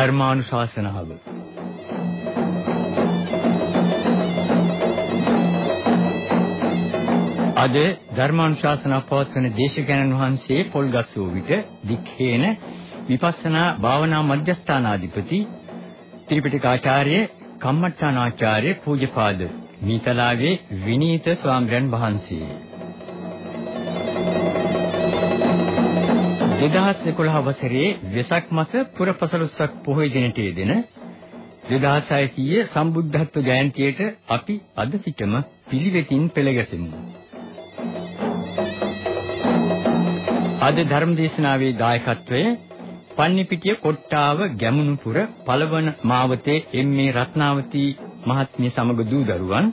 ධර්මානුශාසනාව. අද ධර්මානුශාසනා පවත්වන දේශකයන්න් වහන්සේ පොල්ගස් වූ විට දික්හේන විපස්සනා භාවනා මධ්‍යස්ථානාධිපති ත්‍රිපිටකාචාර්ය කම්මට්ටානාචාර්ය පූජ්‍යපාද මීතලාවේ විනීත ස්වාමීන් වහන්සේ 2011 වසරේ වෙසක් මාස පුරපසළොස්වක පොහොය දිනට යෙදෙන 2600 සම්බුද්ධත්ව ජයන්තියට අපි අද සිටම පිළිවෙතින් පෙළගැසෙමු. අද ධර්මදේශනාවේ දායකත්වය පන්නිපිටිය කොට්ටාව ගැමුණුපුර පළවන මාවතේ එම්.ඒ. රත්නාවතී මහත්මිය සමග දූ දරුවන්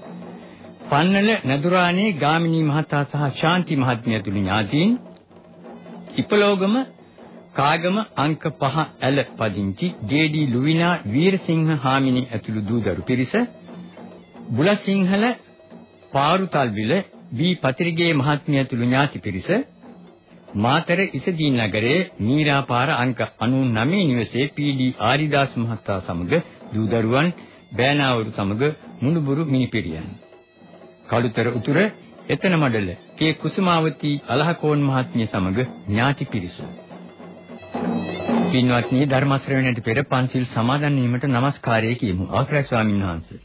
පන්නල නදුරානේ ගාමිණී මහතා සහ ශාන්ති මහත්මිය ඇතුළු ඥාතීන් ඉපලෝගම කාගම අංක 5 ඇල පදිංචි ජේ.ඩී. ලුවිනා වීරසිංහ හාමිනි ඇතුළු දූදරු පිරිස බුලසිංහල පාරුතල්විල බී පතිරිගේ මහත්මිය ඇතුළු ඥාති පිරිස මාතර ඉසදීන් නගරයේ මීරාපාර අංක 99 නිවසේ පී.ඩී. ආරිදාස් මහතා සමග දූදරුවන් බෑනාවරු සමග මුණුබුරු මිනිපිරියන් කළුතර උතුර එතන මඩල කේ කුසුමාවතී අලහකෝන් මහත්මිය සමග ඥාති පිරිස. පින්වත්නි ධර්ම ශ්‍රවණයට පෙර පන්සිල් සමාදන් වීමට নমස්කාරය කියමු. අවසරයි ස්වාමීන් වහන්සේ.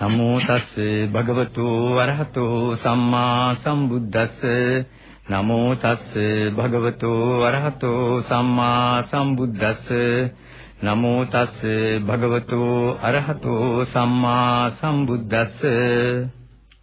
නමෝ තස් භගවතු වරහතෝ සම්මා සම්බුද්දස්ස නමෝ තස් භගවතු වරහතෝ සම්මා සම්බුද්දස්ස නමෝ තස් භගවතු අරහතෝ සම්මා සම්බුද්දස්ස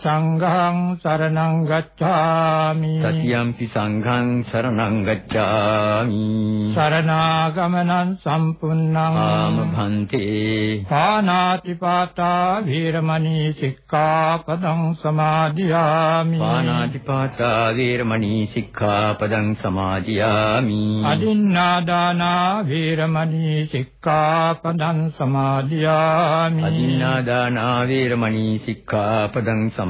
සංඝං සරණං ගච්ඡාමි. සතියම්පි සංඝං සරණං ගච්ඡාමි. සරණාගමනං සම්පුන්නං ආම භන්තේ පානාති පාතා වීරමණී සික්ඛාපදං සමාදියාමි. පානාති පාතා වීරමණී සික්ඛාපදං සමාදියාමි. අදින්නාදානා වීරමණී සික්ඛාපදං සමාදියාමි. අදින්නාදානා වීරමණී සික්ඛාපදං සමාදියාමි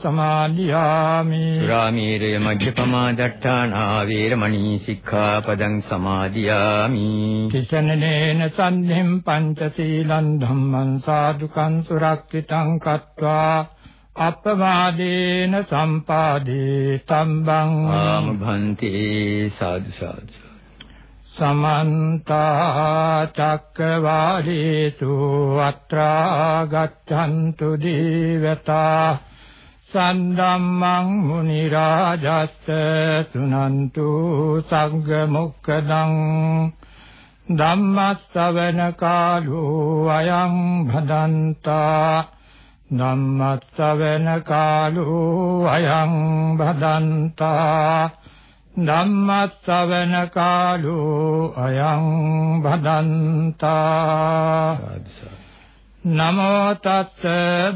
සමාදියාමි සුරාමේරය මජ්ජපමා දට්ඨානා වීරමණී සික්ඛාපදං සමාදියාමි කිසනනේන සම්ධිම් පංචශීලං ධම්මං සාදුකං සුරක්ෂිතං කତ୍වා। අපවාදේන සම්පාදේ තම්බං। ආම භන්තේ සාදු සාදු। සමන්ත චක්කවාලේසු අත්‍රා ගච්ඡන්තු දීවතා සන්දම්මං මුනි රාජස්ස සුනන්තු සංඝ මොක්කදං ධම්මස්සවන කාලෝ අයං භදන්තා ධම්මස්සවන කාලෝ අයං භදන්තා ධම්මස්සවන කාලෝ අයං භදන්තා නමෝ තස්ස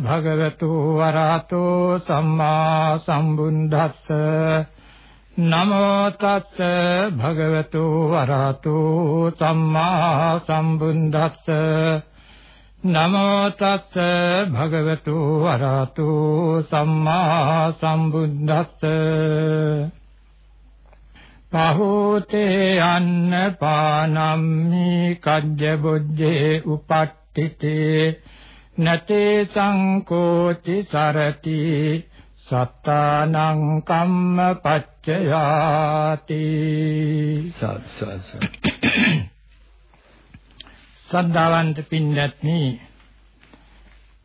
භගවතු වරහතෝ සම්මා සම්බුද්දස්ස. නමෝ තස්ස භගවතු වරහතු සම්මා සම්බුද්දස්ස. නමෝ තස්ස භගවතු වරහතු සම්මා සම්බුද්දස්ස. පහෝතේ අන්න පානම්මි කජ්ජ බුද්ධේ උපට්ඨිතේ නතේ සංකෝචි සරති සත්තානං කම්ම පච්චයාති සත්සස සද්ධාවන්ත පින්වත්නි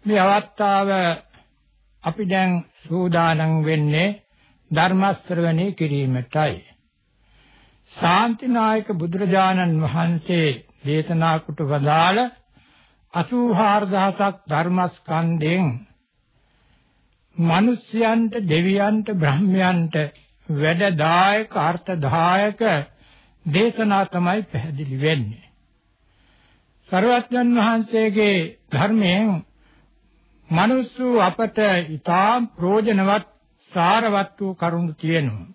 මේ අවස්ථාව අපි දැන් සූදානම් වෙන්නේ ධර්ම ශ්‍රවණය කිරීමටයි. ශාන්තිනායක බුදුරජාණන් වහන්සේ දේශනා කොට වදාළ 84000ක් ධර්මස්කන්ධයෙන් මිනිස්යන්ට දෙවියන්ට බ්‍රහ්මයන්ට වැඩදායක අර්ථදායක දේශනා තමයි පැහැදිලි වෙන්නේ. සර්වඥන් වහන්සේගේ ධර්මයෙන් මනුස්සු අපට ඊටාම් ප්‍රෝජනවත් සාරවත් වූ කරුණු තියෙනවා.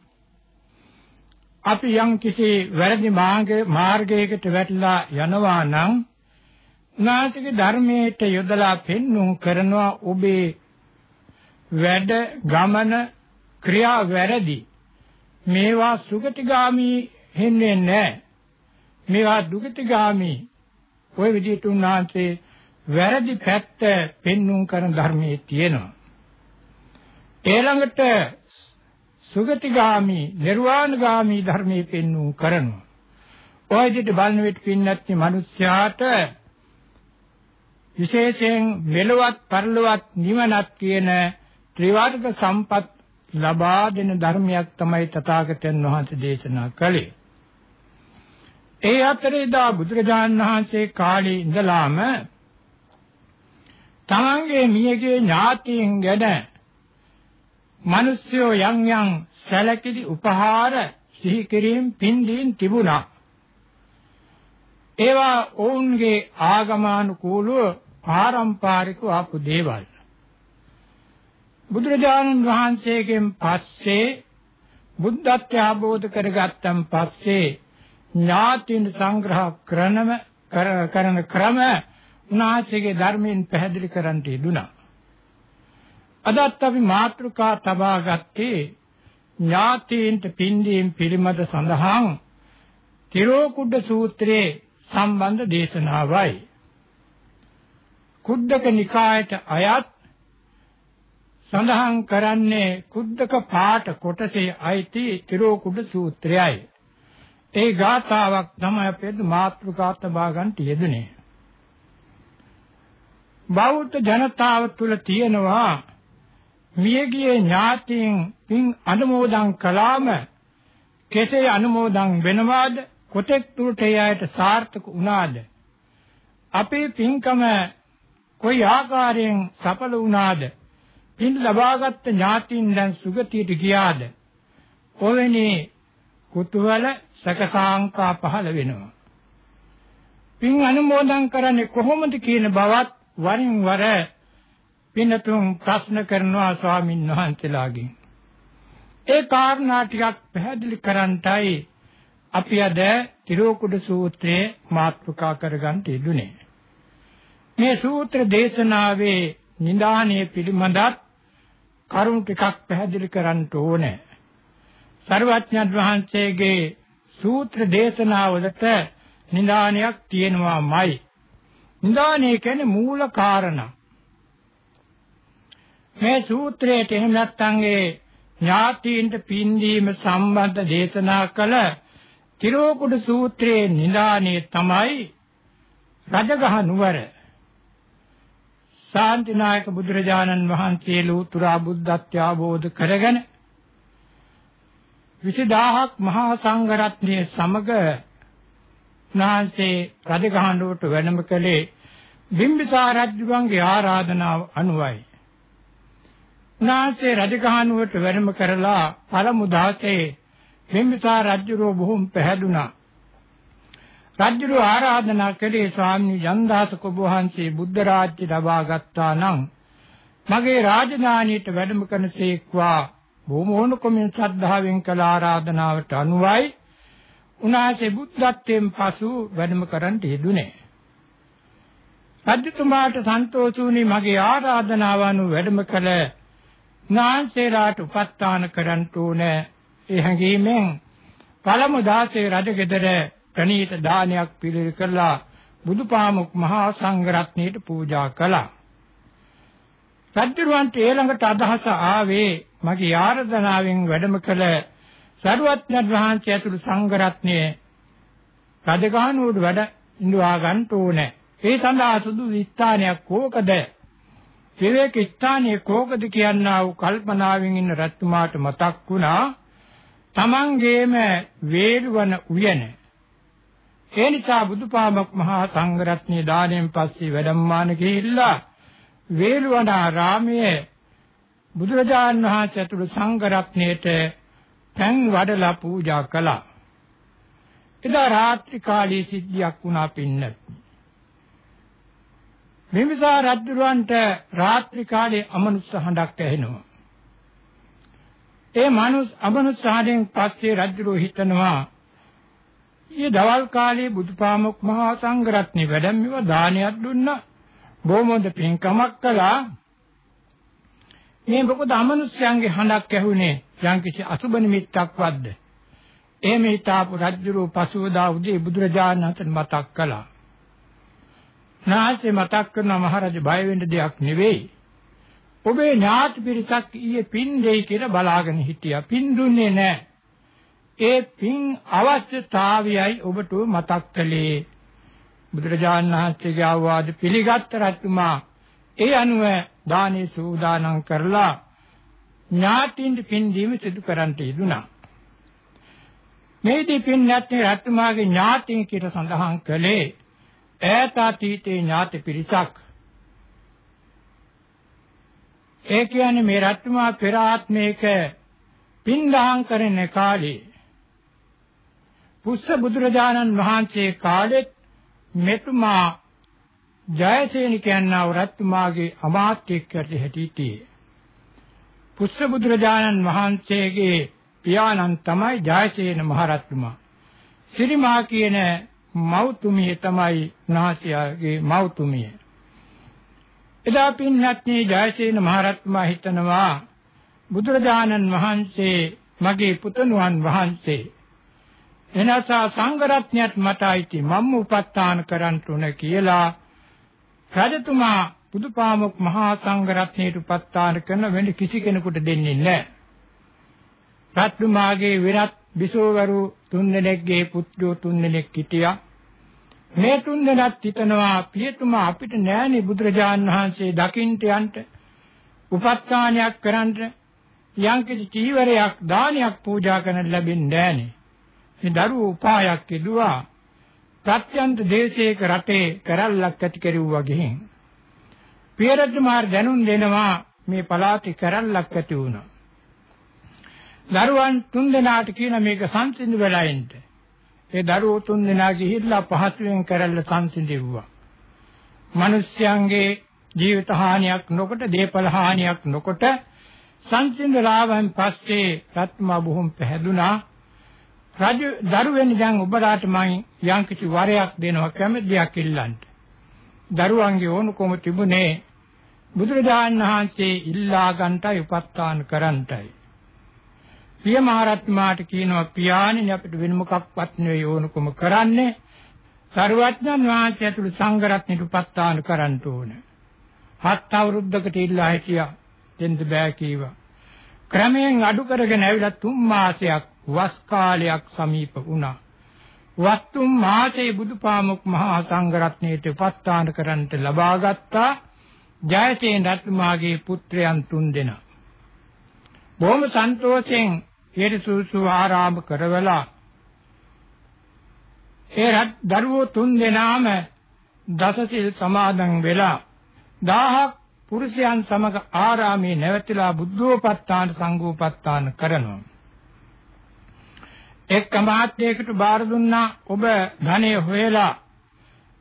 අපි යම් කිසි වැරදි මාර්ගයකට වැටලා යනවා නම් උනාසික ධර්මයට යොදලා පෙන්වු කරනවා ඔබේ වැඩ ගමන ක්‍රියා වැරදි. මේවා සුගතිගාමි හෙන්නේ නැහැ. මේවා දුගතිගාමි. ඔය විදිහට උන්වහන්සේ වැරදි පැත්ත පෙන්වුම් කරන ධර්මයේ තියෙනවා. ඊළඟට සුගතිගාමි නිර්වාණගාමි ධර්මයේ පෙන්වුම් කරනවා. ඔය විදිහට බලන විට පින්නත් මිනිස්යාට විශේෂයෙන් මෙලොවත් පරලොවත් නිවනක් කියන ත්‍රිවර්ග සම්පත් ලබා දෙන ධර්මයක් තමයි තථාගතයන් වහන්සේ දේශනා කළේ. ඒ අතරේ දා බුදුරජාණන් වහන්සේ කාලේ ඉඳලාම තමන්ගේ මියගේ ඥාතීන් ගැන මිනිස්යෝ යම් යම් සැලකිලි උපහාර සිහි කිරීම පින්දීන් තිබුණා. ඒවා ඔවුන්ගේ ආගමානුකූලව පාරම්පරිකව ආපු දේවල්. බුදුරජාණන් වහන්සේගෙන් පස්සේ බුද්ධත්වය අවබෝධ කරගත්තන් පස්සේ ඥාතින් සංග්‍රහ කරනම කරන ක්‍රම උන්වහන්සේගේ ධර්මයෙන් පැහැදිලි කරන්නට යෙදුණා. අදත් අපි මාතෘකා තබා ගත්තේ ඥාතීන්ට පින්දීම් පිළිමද සඳහන් තිරෝකුඩ සූත්‍රයේ සම්බන්ධ දේශනාවයි. කුද්දක නිකායට අයත් සඳහන් කරන්නේ කුද්දක පාඨ කොටසේ අයිති තිරෝකුඩ සූත්‍රයයි. ඒ ගාථාවක් තමයි අපේ මාතෘකාත් භාගන් තියෙන්නේ. බෞද්ධ ජනතාව තුළ තියෙනවා මියගියේ ඥාතීන් පින් අනුමෝදන් කළාම කෙසේ අනුමෝදන් වෙනවාද කොතෙක් දුරට එයාට සාර්ථක වුණාද අපේ පින්කම කොයි ආකාරයෙන් සඵල වුණාද පින් ලබාගත් ඥාතීන් දැන් සුගතියට ගියාද? ඔවැනි කුතුහල සකසාංකා පහළ වෙනවා. පින් අනුමෝදන් කරන්නේ කොහොමද කියන බවත් වරින් වර පින්නතුන් ප්‍රශ්න කරනවා ස්වාමින් වහන්සේලාගෙන්. ඒ කාරණා ටිකක් පැහැදිලි කරන්නටයි අපි අද තිරෝකුඩ සූත්‍රයේ මාතෘකා කරගන්න යෙදුනේ. මේ සූත්‍ර දේශනාවේ නිදානයේ පිළිබඳත් කරුණු ටිකක් පැහැදිලි කරන්න ඕනේ. සර්වඥ වහන්සේගේ සූත්‍ර දේශනාවලට නිදානයක් තියෙනවාමයි. නිදානය කියන්නේ මූල කාරණා. මේ සූත්‍රයේ එහෙම නැත්නම් ඒ ඥාතීන්ට පින්දීම සම්බන්ධ දේශනා කළ තිරෝකුඩ සූත්‍රයේ නිදානේ තමයි රජගහ නුවර ශාන්තිනායක බුදුරජාණන් වහන්සේ ලෝතුරා බුද්ධත්ව අවබෝධ කරගෙන 20000ක් මහා සංඝරත්නයේ සමග නාන්සේ රජගහනුවට වැඩම කළේ බිම්බිසාර රජුගේ ආරාධනාව අනුවයි. නාන්සේ රජගහනුවට වැඩම කරලා පළමු දවසේ බිම්බිසාර රජුරෝ බොහොම පැහැදුනා. රජුරු ආරාධනා කළේ ස්වාමී ජන්දාස කුබ වහන්සේ බුද්ධ රාජ්‍ය ලබා ගත්තා නම් මගේ රාජධානියට වැඩම කරනසේක්වා බොහෝමෝනකමින් ශ්‍රද්ධාවෙන් කළ ආරාධනාවට අනුවයි උන්වහන්සේ බුද්ධත්වයෙන් පසු වැඩම කරන්නට යෙදුනේ. රජතුමාට සන්තෝෂ වුණේ මගේ ආරාධනාව අනුව වැඩම කළ නාන්සේලාට උපස්ථාන කරන්න ඕනේ. ඒ හැඟීමෙන් පළමු දාසේ රජගෙදර ප්‍රණීත දානයක් පිළිල කළා බුදුපාමුක් මහා සංඝරත්නයට පූජා කළා. රජුන්ට ඊළඟට අදහස ආවේ මගේ ආරාධනාවෙන් වැඩම කළ සරුවත්න වහන්සේ ඇතුළු සංඝ රත්නය රජගහනුවර වැඩ ඉඳවා ගන්න ඕනේ. ඒ සඳහා සුදු ස්ථානයක් කෝකද? විවේක ස්ථානයේ කෝකද කියනා වූ කල්පනාවෙන් ඉන්න රත්තුමාට මතක් වුණා තමන්ගේම වේළුවන උයන. ඒ නිසා බුදුපාමොක් මහා සංඝ රත්නයේ දාණයෙන් පස්සේ වැඩම්මාන ගිහිල්ලා වේළුවන ආරාමයේ බුදුරජාන් වහන්සේ ඇතුළු සංඝ රත්නයේට පෑන් වඩලා පූජා කළා. එදා රාත්‍රී කාලයේ සිද්ධියක් වුණා පින්නත්. මෙමිසා රජුරවන්ට රාත්‍රී කාලයේ අමනුෂ්‍ය හඬක් ඇහෙනවා. ඒ මනුස් අමනුෂ්‍ය හඬෙන් පස්සේ රජුරෝ හිතනවා ඊයේ දවල් කාලේ බුදුපාමොක් මහා සංඝරත්නේ වැඩමිව දානයක් දුන්නා. බොහොමද පින්කමක් කළා. මේ මොකද අමනුෂ්‍යයන්ගේ හඬක් ඇහුනේ යම්කිසි අසුබ නිමිත්තක් වද්ද. එහෙම හිතාපු රජුරෝ පසුවදා උදේ බුදුරජාණන් වහන්සේ මතක් කළා. නාසේ මතක් කරන මහරජ බය වෙන්න දෙයක් නෙවෙයි. ඔබේ ඥාති පිරිසක් ඊයේ පින් දෙයි කියලා බලාගෙන හිටියා. පින් දුන්නේ නැහැ. ඒ පින් අවශ්‍යතාවයයි ඔබට මතක් කළේ. බුදුරජාණන් වහන්සේගේ ආවාද පිළිගත් රජතුමා ඒ අනුව දානේ සූදානම් කරලා ඥාතින්ට පින් දීම සිදු කරන්නට යෙදුණා. මේදී පින් නැත්නම් රත්මාගේ ඥාතින් කියලා සඳහන් කළේ ඈත අතීතේ ඥාති පිරිසක්. ඒ කියන්නේ මේ රත්මා පෙර ආත්මයක පින් දහම් කරන කාලේ පුස්ස බුදුරජාණන් වහන්සේ කාලෙත් මෙතුමා ජයසේන කියනා රත්මාගේ අමාත්‍යෙක් හැටියට පුස්ස බුදුරජාණන් වහන්සේගේ පියාණන් තමයි ජයසේන මහරජතුමා. සිරිමා කියන මෞතුමිය තමයි උන්වහන්සේගේ මෞතුමිය. එදා පින්වත්නි ජයසේන මහරජතුමා හිතනවා බුදුරජාණන් වහන්සේ මගේ පුතණුවන් වහන්සේ එනසා සංඝරත්නයත් මට අයිති මම උපස්ථාන කරන්න උන කියලා රජතුමා බුදුපාමොක් මහා සංඝ රත්නයට උපස්ථාන කරන වෙන කිසි කෙනෙකුට දෙන්නේ නැහැ. රත්තුමාගේ විරත් බිසෝවරු තුන්දෙනෙක්ගේ පුත්‍රයෝ තුන්දෙනෙක් හිටියා. මේ තුන්දෙනාත් හිතනවා පියතුමා අපිට නෑනේ බුදුරජාන් වහන්සේ දකින්ට යන්න උපස්ථානයක් කරන්න යම්කිසි චීවරයක් දානයක් පූජා කරන්න ලැබෙන්නේ නෑනේ. මේ දරුවෝ උපායක් කෙදුවා ප්‍රත්‍යන්ත දේශයක රටේ කරල්ලක් ඇති කෙරුවා ගිහින් පියරජ්ජමාර දැනුම් දෙනවා මේ පලාති කරල්ලක් ඇති වුණා. දරුවන් තුන් දෙනාට කියන මේක සංසිඳු වෙලා එන්න. ඒ දරුවෝ තුන් දෙනා ගිහිල්ලා පහසුවෙන් කරල්ල සංසිඳෙව්වා. මිනිස්යන්ගේ ජීවිත හානියක් නොකොට දේපල හානියක් නොකොට සංසිඳලාවන් පස්සේ රත්මා බොහොම පැහැදුනා. රජු දරුවෙනි දැන් ඔබලාට මම යම්කිසි වරයක් දෙනවා කැමැතියක් ඉල්ලන්න. දරුවන්ගේ ඕනකම තිබුණේ බුදුරජාණන් වහන්සේ ඉල්ලා ගන්නටයි උපස්ථාන කරන්නටයි. පිය මහරත්මාට කියනවා පියාණනි අපිට වෙන මොකක්වත් නෙවෙයි ඕනකම කරන්නේ. සරුවඥන් වහන්සේ ඇතුළු සංඝ රත්නෙට උපස්ථාන කරන්න ඕන. හත් අවුරුද්දකට ඉල්ලා හිටියා. දෙන්න බෑ කීවා. ක්‍රමයෙන් අඩු කරගෙන ඇවිල්ලා තුන් මාසයක් වස් කාලයක් සමීප වුණා. වස්තුම් මාසේ බුදුපාමුක් මහා සංඝරත්නයට උපස්ථාන කරන්නට ලබා ගත්තා ජයසේන රත්තුමාගේ පුත්‍රයන් තුන්දෙනා. බොහොම සන්තෝෂෙන් ඊටසුසු ආරාම කරවලා ඒ රත් දරුවෝ තුන්දෙනාම දසසිල් සමාදන් වෙලා 1000ක් පුරුෂයන් සමග ආරාමේ නැවතිලා බුද්ධෝපස්ථාන සංඝෝපස්ථාන කරනවා. එක් අමාත්‍යයකට බාර දුන්නා ඔබ ධනෙ හොයලා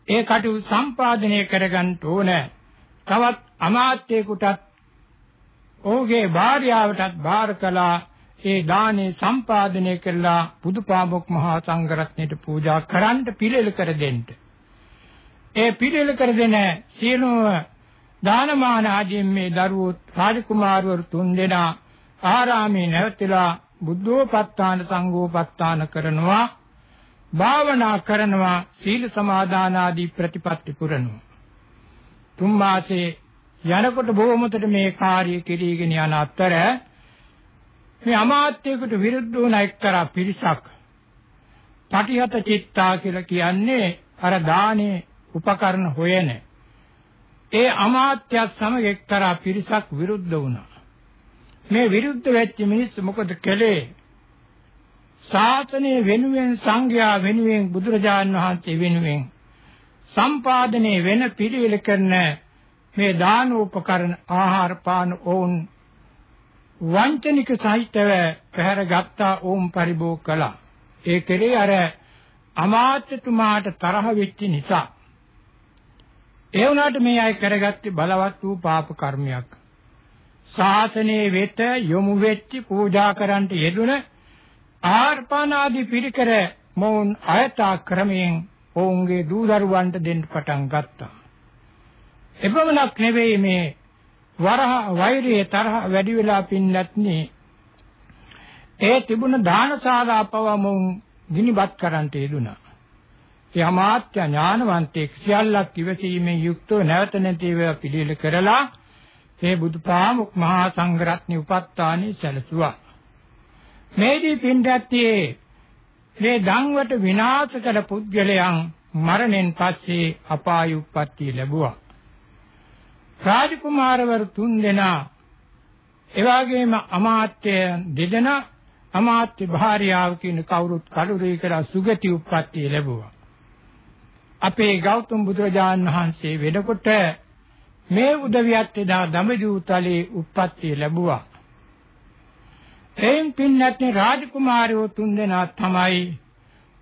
ඒ කටයුතු සම්පාදනය කරගන්න ඕන. තවත් අමාත්‍යයකටත් ඔහුගේ භාර්යාවටත් බාර කළා ඒ දානේ සම්පාදනය කළා බුදුපාමොක් මහා සංඝරත්නයට පූජා කරන්න පිළිල කර දෙන්න. ඒ පිළිල කර දෙන සියලුම දානමාන ආදීන් මේ දරුවෝ රාජකුමාරවරු තුන්දෙනා ආරාමේ නැවතිලා බුද්ධෝපත්තාන සංඝෝපත්තාන කරනවා භාවනා කරනවා සීල සමාදාන ආදී ප්‍රතිපත්ති පුරනවා. තුන් මාසේ යනකොට බොහොමතට මේ කාර්ය කෙරීගෙන යන අතර මේ අමාත්‍යයකට විරුද්ධ වුණ එක්තරා පිරිසක් පටිහත චිත්තා කියලා කියන්නේ අර දානේ උපකරණ හොයන. ඒ අමාත්‍යත් සමග එක්තරා පිරිසක් විරුද්ධ වුණා. මේ විරුද්ධ වෙච්ච මිනිස්සු මොකද කළේ? ශාසනය වෙනුවෙන් සංඝයා වෙනුවෙන් බුදුරජාන් වහන්සේ වෙනුවෙන් සම්පාදනයේ වෙන පිළිවෙල කරන මේ දාන උපකරණ ආහාර පාන ඕන් වංචනික සහිතව පැහැර ගත්තා ඕම් පරිභෝග කළා. ඒ කෙරේ අර අමාත්‍යතුමාට තරහ වෙච්ච නිසා ඒ වුණාට මේ අය කරගත්තේ බලවත් වූ පාප කර්මයක්. ශාසනයේ වෙත යොමු වෙච්චි පූජා කරන්නට යෙදුන ආර්පණ ආදී පිරිකර මොවුන් අයතා ක්‍රමයෙන් ඔවුන්ගේ දූ දරුවන්ට දෙන්න පටන් ගත්තා. එපමණක් නෙවෙයි මේ වරහ වෛරයේ තරහ වැඩි වෙලා පින්නත්නි ඒ තිබුණ දානශාලා පවමුන් ගිනිබත් කරන්නට යෙදුනා. ඒ අමාත්‍ය ඥානවන්තෙක් සියල්ලක් ඉවසීමෙන් යුක්තව නැවත නැතිව පිළිල කරලා ඒ බුදුපාමුක් මහා සංඝරත්නි උපත්තානේ සැලසුවා. මේදී පින්දැත්තියේ මේ දන්වට විනාශ කළ පුද්ගලයන් මරණයෙන් පස්සේ අපාය උප්පත්තිය ලැබුවා. රාජකුමාරවරු තුන් දෙනා එවාගේම අමාත්‍ය දෙදෙනා අමාත්‍ය භාර්යාව කියන කවුරුත් කලුරී කරා සුගති උප්පත්තිය ලැබුවා. අපේ ගෞතම බුදුරජාණන් වහන්සේ වෙනකොට මේ උදවියත් එදා දඹදිව් තලයේ උප්පත්තිය ලැබුවා. එයින් පින්නත්නි රාජකුමාරයෝ තුන්දෙනා තමයි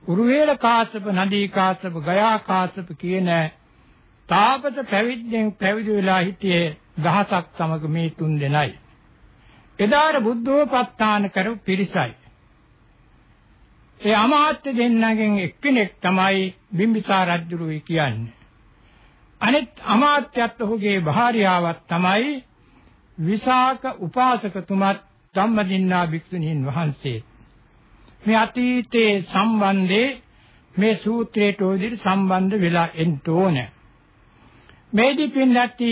උරුවේල කාශ්‍යප නදී කාශ්‍යප ගයා කාශ්‍යප කියන තාපස පැවිද්දෙන් පැවිදි වෙලා හිටියේ දහසක් සමග මේ තුන්දෙනයි. එදාර බුද්ධෝපස්ථාන කරපු පිරිසයි. ඒ අමාත්‍ය දෙන්නගෙන් එක්කෙනෙක් තමයි බිම්බිසාර රජුරුයි කියන්නේ. අනිත් අමාත්‍යත් ඔහුගේ භාර්යාවක් තමයි විසාක උපාසකතුමත් ධම්මදින්නා භික්ෂුණීන් වහන්සේ. මේ අතීතයේ සම්බන්ධේ මේ සූත්‍රයට උදිරි සම්බන්ධ වෙලා එන්න ඕනේ. මේ දීපින්නටි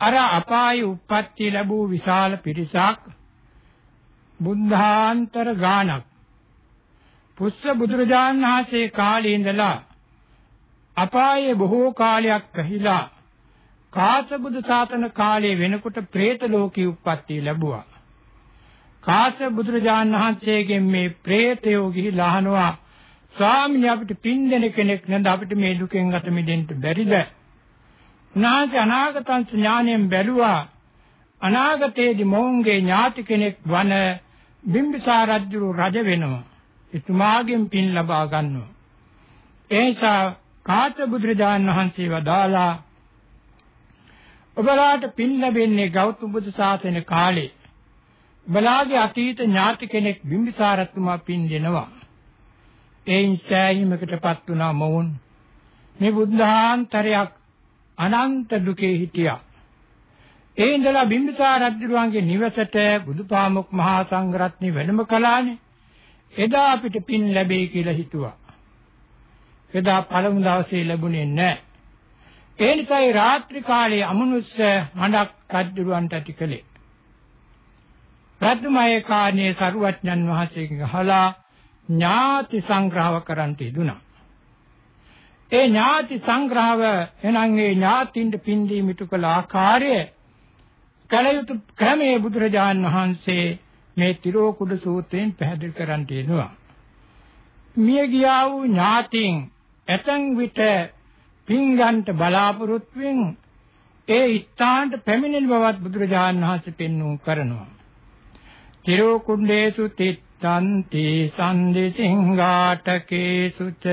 අර අපායේ උප්පත්ති ලැබූ විශාල පිරිසක් බුද්ධාන්තර ගානක් පුස්ස බුදුරජාණන් වහන්සේ කාලේ ඉඳලා අපායේ බොහෝ කාලයක් කහිලා කාසබුදු සාතන කාලයේ වෙනකොට പ്രേත ලෝකී උප්පත්ති ලැබුවා. කාස බුදුරජාණන් වහන්සේගෙන් මේ പ്രേතයෝ ගිහිලා අහනවා ස්වාමීන් අපිට පින් දෙන කෙනෙක් නැද අපිට මේ දුකෙන් අත මිදෙන්න බැරිද? නාජ අනාගතං ඥාණයෙන් බැලුවා අනාගතයේදී මොවුන්ගේ ඥාති කෙනෙක් වන බිම්බිසාර රජු රජ වෙනවා. එතුමාගෙන් පින් ලබා ගන්නවා. ඒ නිසා කාත බුදුරජාන් වහන්සේ වදාලා ඔබලාට පින් ලැබෙන්නේ ගෞතම බුදු සාසන කාලේ. ඔබලාගේ අතීත ඥාති කෙනෙක් බිම්බිසාරතුමා පින් දෙනවා. එයින් සෑහීමකටපත් වුණා මොවුන්. මේ බුද්ධාන්තරයක් අනන්ත දුකේ හිටියා. ඒ ඉඳලා බිම්බිසාර රජුගේ නිවසට බුදුපාමොක් මහා සංඝරත්නය වැඩම කළානේ. එදා අපිට පින් ලැබෙයි කියලා හිතුවා. එදා පළමු දවසේ ලැබුණේ නැහැ. ඒ නිසායි රාත්‍රී කාලයේ අමනුෂ්‍ය හඬක් රජුරවන්ට ඇති කළේ. රත්මයේ කාණේ සරුවඥන් වහන්සේගෙන් අහලා ඥාති සංග්‍රහව කරන්ට යෙදුණා. ඒ ඥාති සංග්‍රහව එනං ඒ ඥාතින්ට පින්දී මිතු කළ ආකාරය කලයුතු ක්‍රමයේ බුදුරජාන් වහන්සේ මේ තිරෝකුඩ සූත්‍රයෙන් පැහැදිලි කරන්ට එනවා. මිය ගියා වූ ඥාතීන් ඇතන් විට පිංගන්ට බලාපොරොත්තු වෙන ඒ ස්ථානට පැමිණෙන බවත් බුදුරජාණන් වහන්සේ පෙන්වු කරනවා. තිරෝ කුණ්ඩේසු තිත්තන්ති සන්දි සිංහාටකේසු ච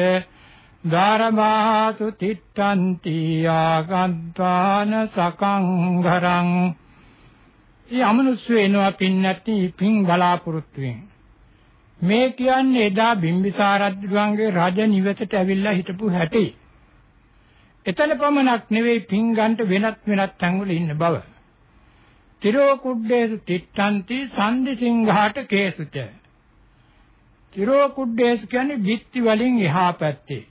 ධාරමාසු තිත්තන්ති ආගන්්වාන සකංඝරං ඒ අමනුෂ්‍ය එනවා පින්නැති පින් බලාපොරොත්තු වෙන. මේ කියන්නේ එදා බිම්බිසාරද්දුවන්ගේ රජ නිවසට ඇවිල්ලා හිටපු හැටි. එතන පමණක් නෙවෙයි පින් ගන්නට වෙනත් වෙනත් තැන්වල ඉන්න බව. තිරෝ කුඩ්ඩේසු තිට්ඨන්ති සම්දි සිංහාට කේසුච. තිරෝ කුඩ්ඩේසු කියන්නේ බිත්ති වලින් එහා පැත්තේ.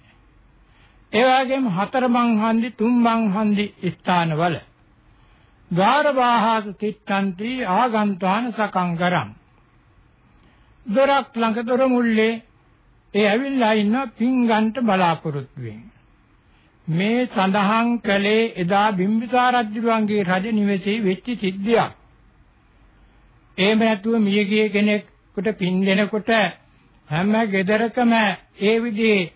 ඒ වගේම හතර මං හන්දි තුන් මං හන්දි ස්ථානවල ද්වාරවාහස තිට්ඨන්ති ආගන්තාන සකංගරම් දොරක් ළඟ දොර මුල්ලේ ඒ ඇවිල්ලා ඉන්න පිංගන්ට බලාපොරොත්තු වෙන්නේ මේ සඳහන් කළේ එදා බිම්බිසාර රජුගේ රජ නිවසේ වෙච්ච සිද්ධියක්. එහෙම නැතුව මියගිය කෙනෙකුට පින් දෙනකොට හැම ගෙදරකම ඒ විදිහේ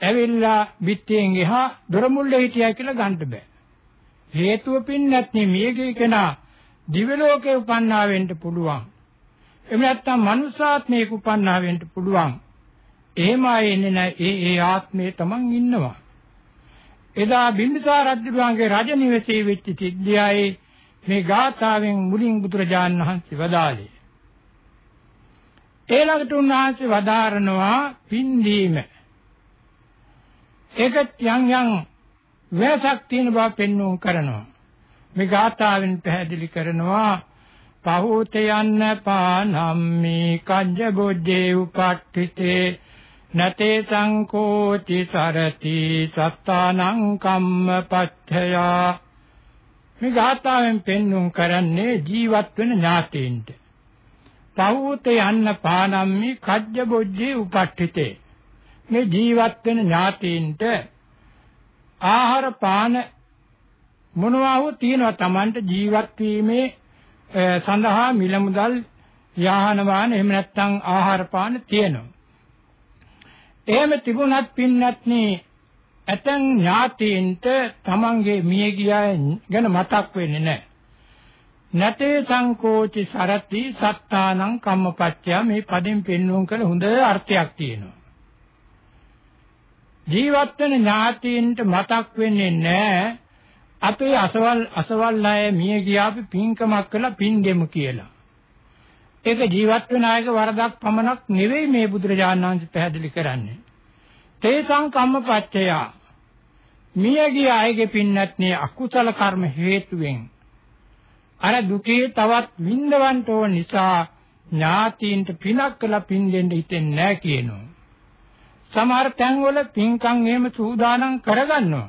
ඇවිල්ලා පිටියෙන් එහා දොර මුල්ලේ හිටියා කියලා ගන්න බෑ. හේතුව පින් නැත්නම් මියගිය කෙනා දිව්‍ය ලෝකේ උපන්නා වෙන්න පුළුවන්. එහෙම නැත්නම් මනුෂ්‍යාත්මයක උපන්නා වෙන්න පුළුවන්. එහෙම ආයේ නැහැ. ඒ ඒ ආත්මේ තමන් ඉන්නවා. එදා බිම්බිසාර රජුගේ රජ නිවසේ වෙච්ච සිද්ධියයි මේ ගාථාවෙන් මුලින් බුදුරජාණන් වහන්සේ වදාළේ. ඊළඟට උන්වහන්සේ වදාරනවා පින්දීම. ඒකත් යම් යම් වෙනසක් තියෙන බව පෙන්වුම් කරනවා. මේ ගාථාවෙන් පැහැදිලි කරනවා පහූත යන්න පානම්මි කඤ්ජ බොජ්ජේ උපට්ඨිතේ නතේ සංකෝචි සරති සත්තානං කම්මපච්චයා මේ ගාථාවෙන් පෙන්වුම් කරන්නේ ජීවත් වෙන ඥාතීන්ට. පහූත යන්න පානම්මි කජ්ජ බොජ්ජේ උපට්ඨිතේ. මේ ජීවත් වෙන ඥාතීන්ට ආහාර පාන මොනවා හෝ තියෙනවා Tamanට ජීවත් වීමේ සඳහා මිල මුදල් යාහන වාහන එහෙම නැත්නම් ආහාර පාන තියෙනවා. එහෙම තිබුණත් පින්නත්නි ඇතන් ඥාතීන්ට Tamanගේ මිය ගියා ගැන මතක් වෙන්නේ නැහැ. නැතේ සංකෝචි සරති සත්තානං කම්මපච්චය මේ පදෙන් පෙන්වුම් කළ හොඳ අර්ථයක් තියෙනවා. ජීවත් වෙන ඥාතීන්ට මතක් වෙන්නේ නැහැ අපේ අසවල් අසවල් අය මිය ගියාපි පින්කමක් කළා පින් දෙමු කියලා. ඒක ජීවත් වෙන අයක වරදක් පමණක් නෙවෙයි මේ බුදුරජාණන් වහන්සේ පැහැදිලි කරන්නේ. තේසං කම්මපච්චය මිය ගිය අයගේ පින්නත් නේ අකුසල කර්ම හේතුවෙන් අර දුකේ තවත් විඳවන්ට ඕන නිසා ඥාතීන්ට පිනක් කළා පින් දෙන්න හිතෙන්නේ නැහැ කියනවා. සමහර තැන්වල පින්කම් එහෙම සූදානම් කරගන්නවා.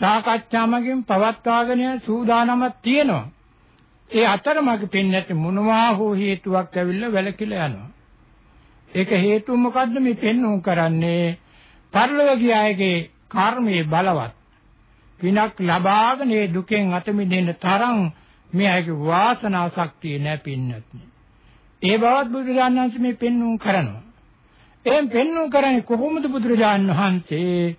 සාකච්ඡා මගින් පවත්වාගෙන යන සූදානමක් තියෙනවා. ඒ අතරමඟ පින්නට මොනවා හෝ හේතුවක් ඇවිල්ලා වැළකීලා යනවා. ඒක හේතුව මොකද්ද මේ පෙන්වුම් කරන්නේ? පරිලෝකීය අයගේ කර්මයේ බලවත්. පිනක් ලබාගෙන ඒ දුකෙන් අත මිදෙන්න තරම් මේ අයගේ වාසනා ශක්තිය නැපින්නත්. ඒ බවත් බුදුරජාණන් වහන්සේ මේ පෙන්වුම් කරනවා. එහෙන් පෙන්වුම් කරන්නේ කොහොමද බුදුරජාණන් වහන්සේ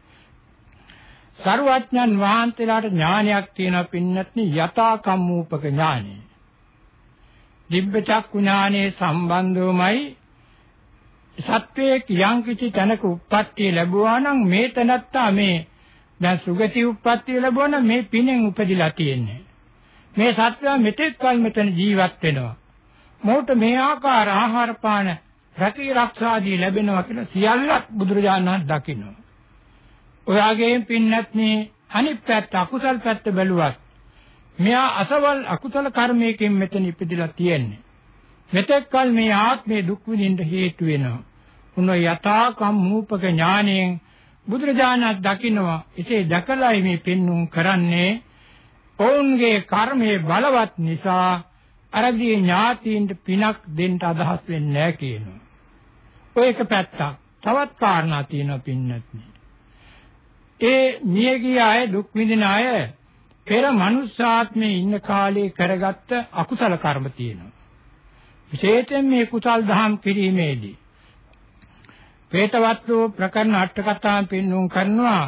සරුවඥන් වහන්සේලාට ඥානයක් තියෙනවා පින්නත්නි යථා කම්මූපක ඥානෙ. දිබ්බ චක්කු ඥානෙ සම්බන්ධවමයි සත්වයේ යම් කිසි තැනක උප්පත්තිය ලැබුවා නම් මේ තැනත්තා මේ දැන් සුගති උප්පත්තිය ලැබුවා නම් මේ පිනෙන් උපදිලා තියෙන්නේ. මේ සත්වයා මෙතෙක් කල මෙතන ජීවත් වෙනවා. මොහොත මේ ආකාර ආහාර පාන රැකී ආරක්ෂාදී ලැබෙනවා කියලා සියල්ලක් බුදුරජාණන් වහන්සේ දකිනවා. ඔයාගේ පින්නත්නි අනිත් පැත්ත අකුසල් පැත්ත බැලුවත් මෙයා අසවල් අකුසල කර්මයකින් මෙතන ඉපදිලා තියෙන්නේ. මෙතෙක් කල මේ ආත්මේ දුක් විඳින්න හේතු වෙනවා. උන යථා කම්මූපක ඥාණයෙන් බුදුරජාණන් දකිනවා. එසේ දැකලායි මේ පෙන්눔 කරන්නේ ඔවුන්ගේ කර්මයේ බලවත් නිසා අරදී ඥාතීන්ට පිනක් දෙන්න අදහස් වෙන්නේ නැහැ කියනවා. ඔය එක පැත්තක්. තවත් කාරණා තියෙනවා පින්නත්. ඒ මියගිය අය දුක් විඳින අය පෙර මනුස්සාත්මේ ඉන්න කාලේ කරගත්ත අකුසල කර්ම තියෙනවා. විශේෂයෙන් මේ කුසල් දහම් කිරීමේදී ප්‍රේතවත්ව ප්‍රකරණ අට කතාන් පින්නුම් කරනවා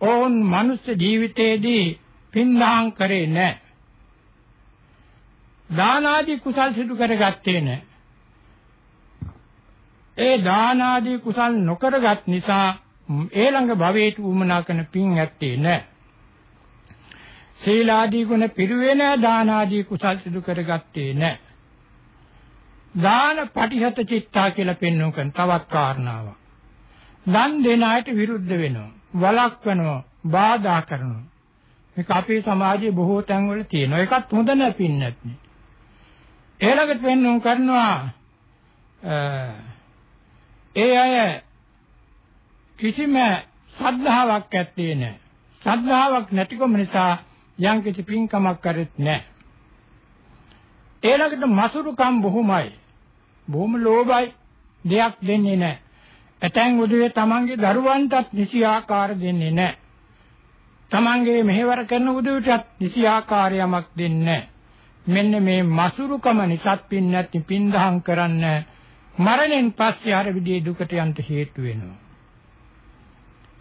ඕන් මනුස්ස ජීවිතයේදී පින් දහම් කරේ නැහැ. දාන ආදී කුසල් සිදු කරගත්තේ නැහැ. ඒ දාන ආදී කුසල් නොකරගත් නිසා ඒ ළඟ භවයට උමනා කරන පින් ඇත්තේ නැහැ. සීලාදී ගුණ පිරුවේ නැහැ දාන ආදී කුසල් සිදු කරගත්තේ නැහැ. දාන පටිහත චිත්තා කියලා පෙන්වන කන් තවත් කාරණාවක්. දන් දෙන අයට විරුද්ධ වෙනවා. වළක්වනවා, බාධා කරනවා. මේක අපේ සමාජයේ බොහෝ තැන්වල තියෙනවා. ඒකත් හොඳ නැපින් නැත්නේ. ඊළඟට පෙන්වන කරනවා ඒ අය කිසිම ශ්‍රද්ධාවක් ඇත්තේ නැහැ. ශ්‍රද්ධාවක් නැතිකම නිසා යම් කිසි පින්කමක් කරෙත් නැහැ. ඊළඟට මසුරුකම් බොහොමයි. බොහොම ලෝභයි. දෙයක් දෙන්නේ නැහැ. ඇතැන් උදේ තමන්ගේ දරුවන්ටත් නිසි ආකාර දෙන්නේ නැහැ. තමන්ගේ මෙහෙවර කරන උදේටත් නිසි ආකාරයමක් දෙන්නේ මෙන්න මේ මසුරුකම නිසත් පින් නැති පින්දහම් කරන්න මරණයෙන් පස්සේ අර විදිහේ දුකට යන්න හේතු වෙනවා.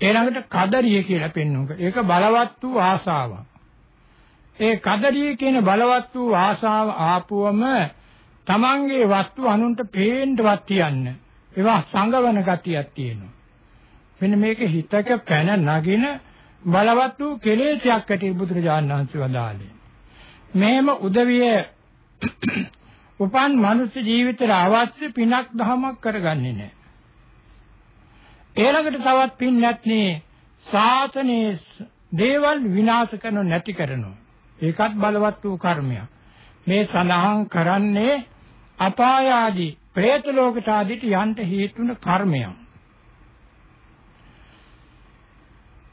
ඊළඟට කදරිය කියලා පෙන්වනවා. ඒක බලවත් වූ ආසාවක්. ඒ කදරිය කියන බලවත් වූ ආසාව ආපුවම තමන්ගේ වස්තු අනුන්ට පේන්නවත් තියන්න. ඒවා සංගවන ගතියක් තියෙනවා. මෙන්න මේක හිතක පැන නගින බලවත් වූ කෙලෙසයක් ඇති බුදුරජාණන් වහන්සේ වදාළේ. මෙහෙම උදවිය උපන් මනුස්ස ජීවිතයට අවශ්‍ය පිනක් දහමක් කරගන්නේ නැහැ. ඊළඟට තවත් පින් නැත්නේ සාසනයේ දේවල් විනාශ කරන නැති කරනවා. ඒකත් බලවත් වූ කර්මයක්. මේ සඳහන් කරන්නේ අපාය ආදී പ്രേත ලෝකට ආදිට යන්න හේතුන කර්මයක්.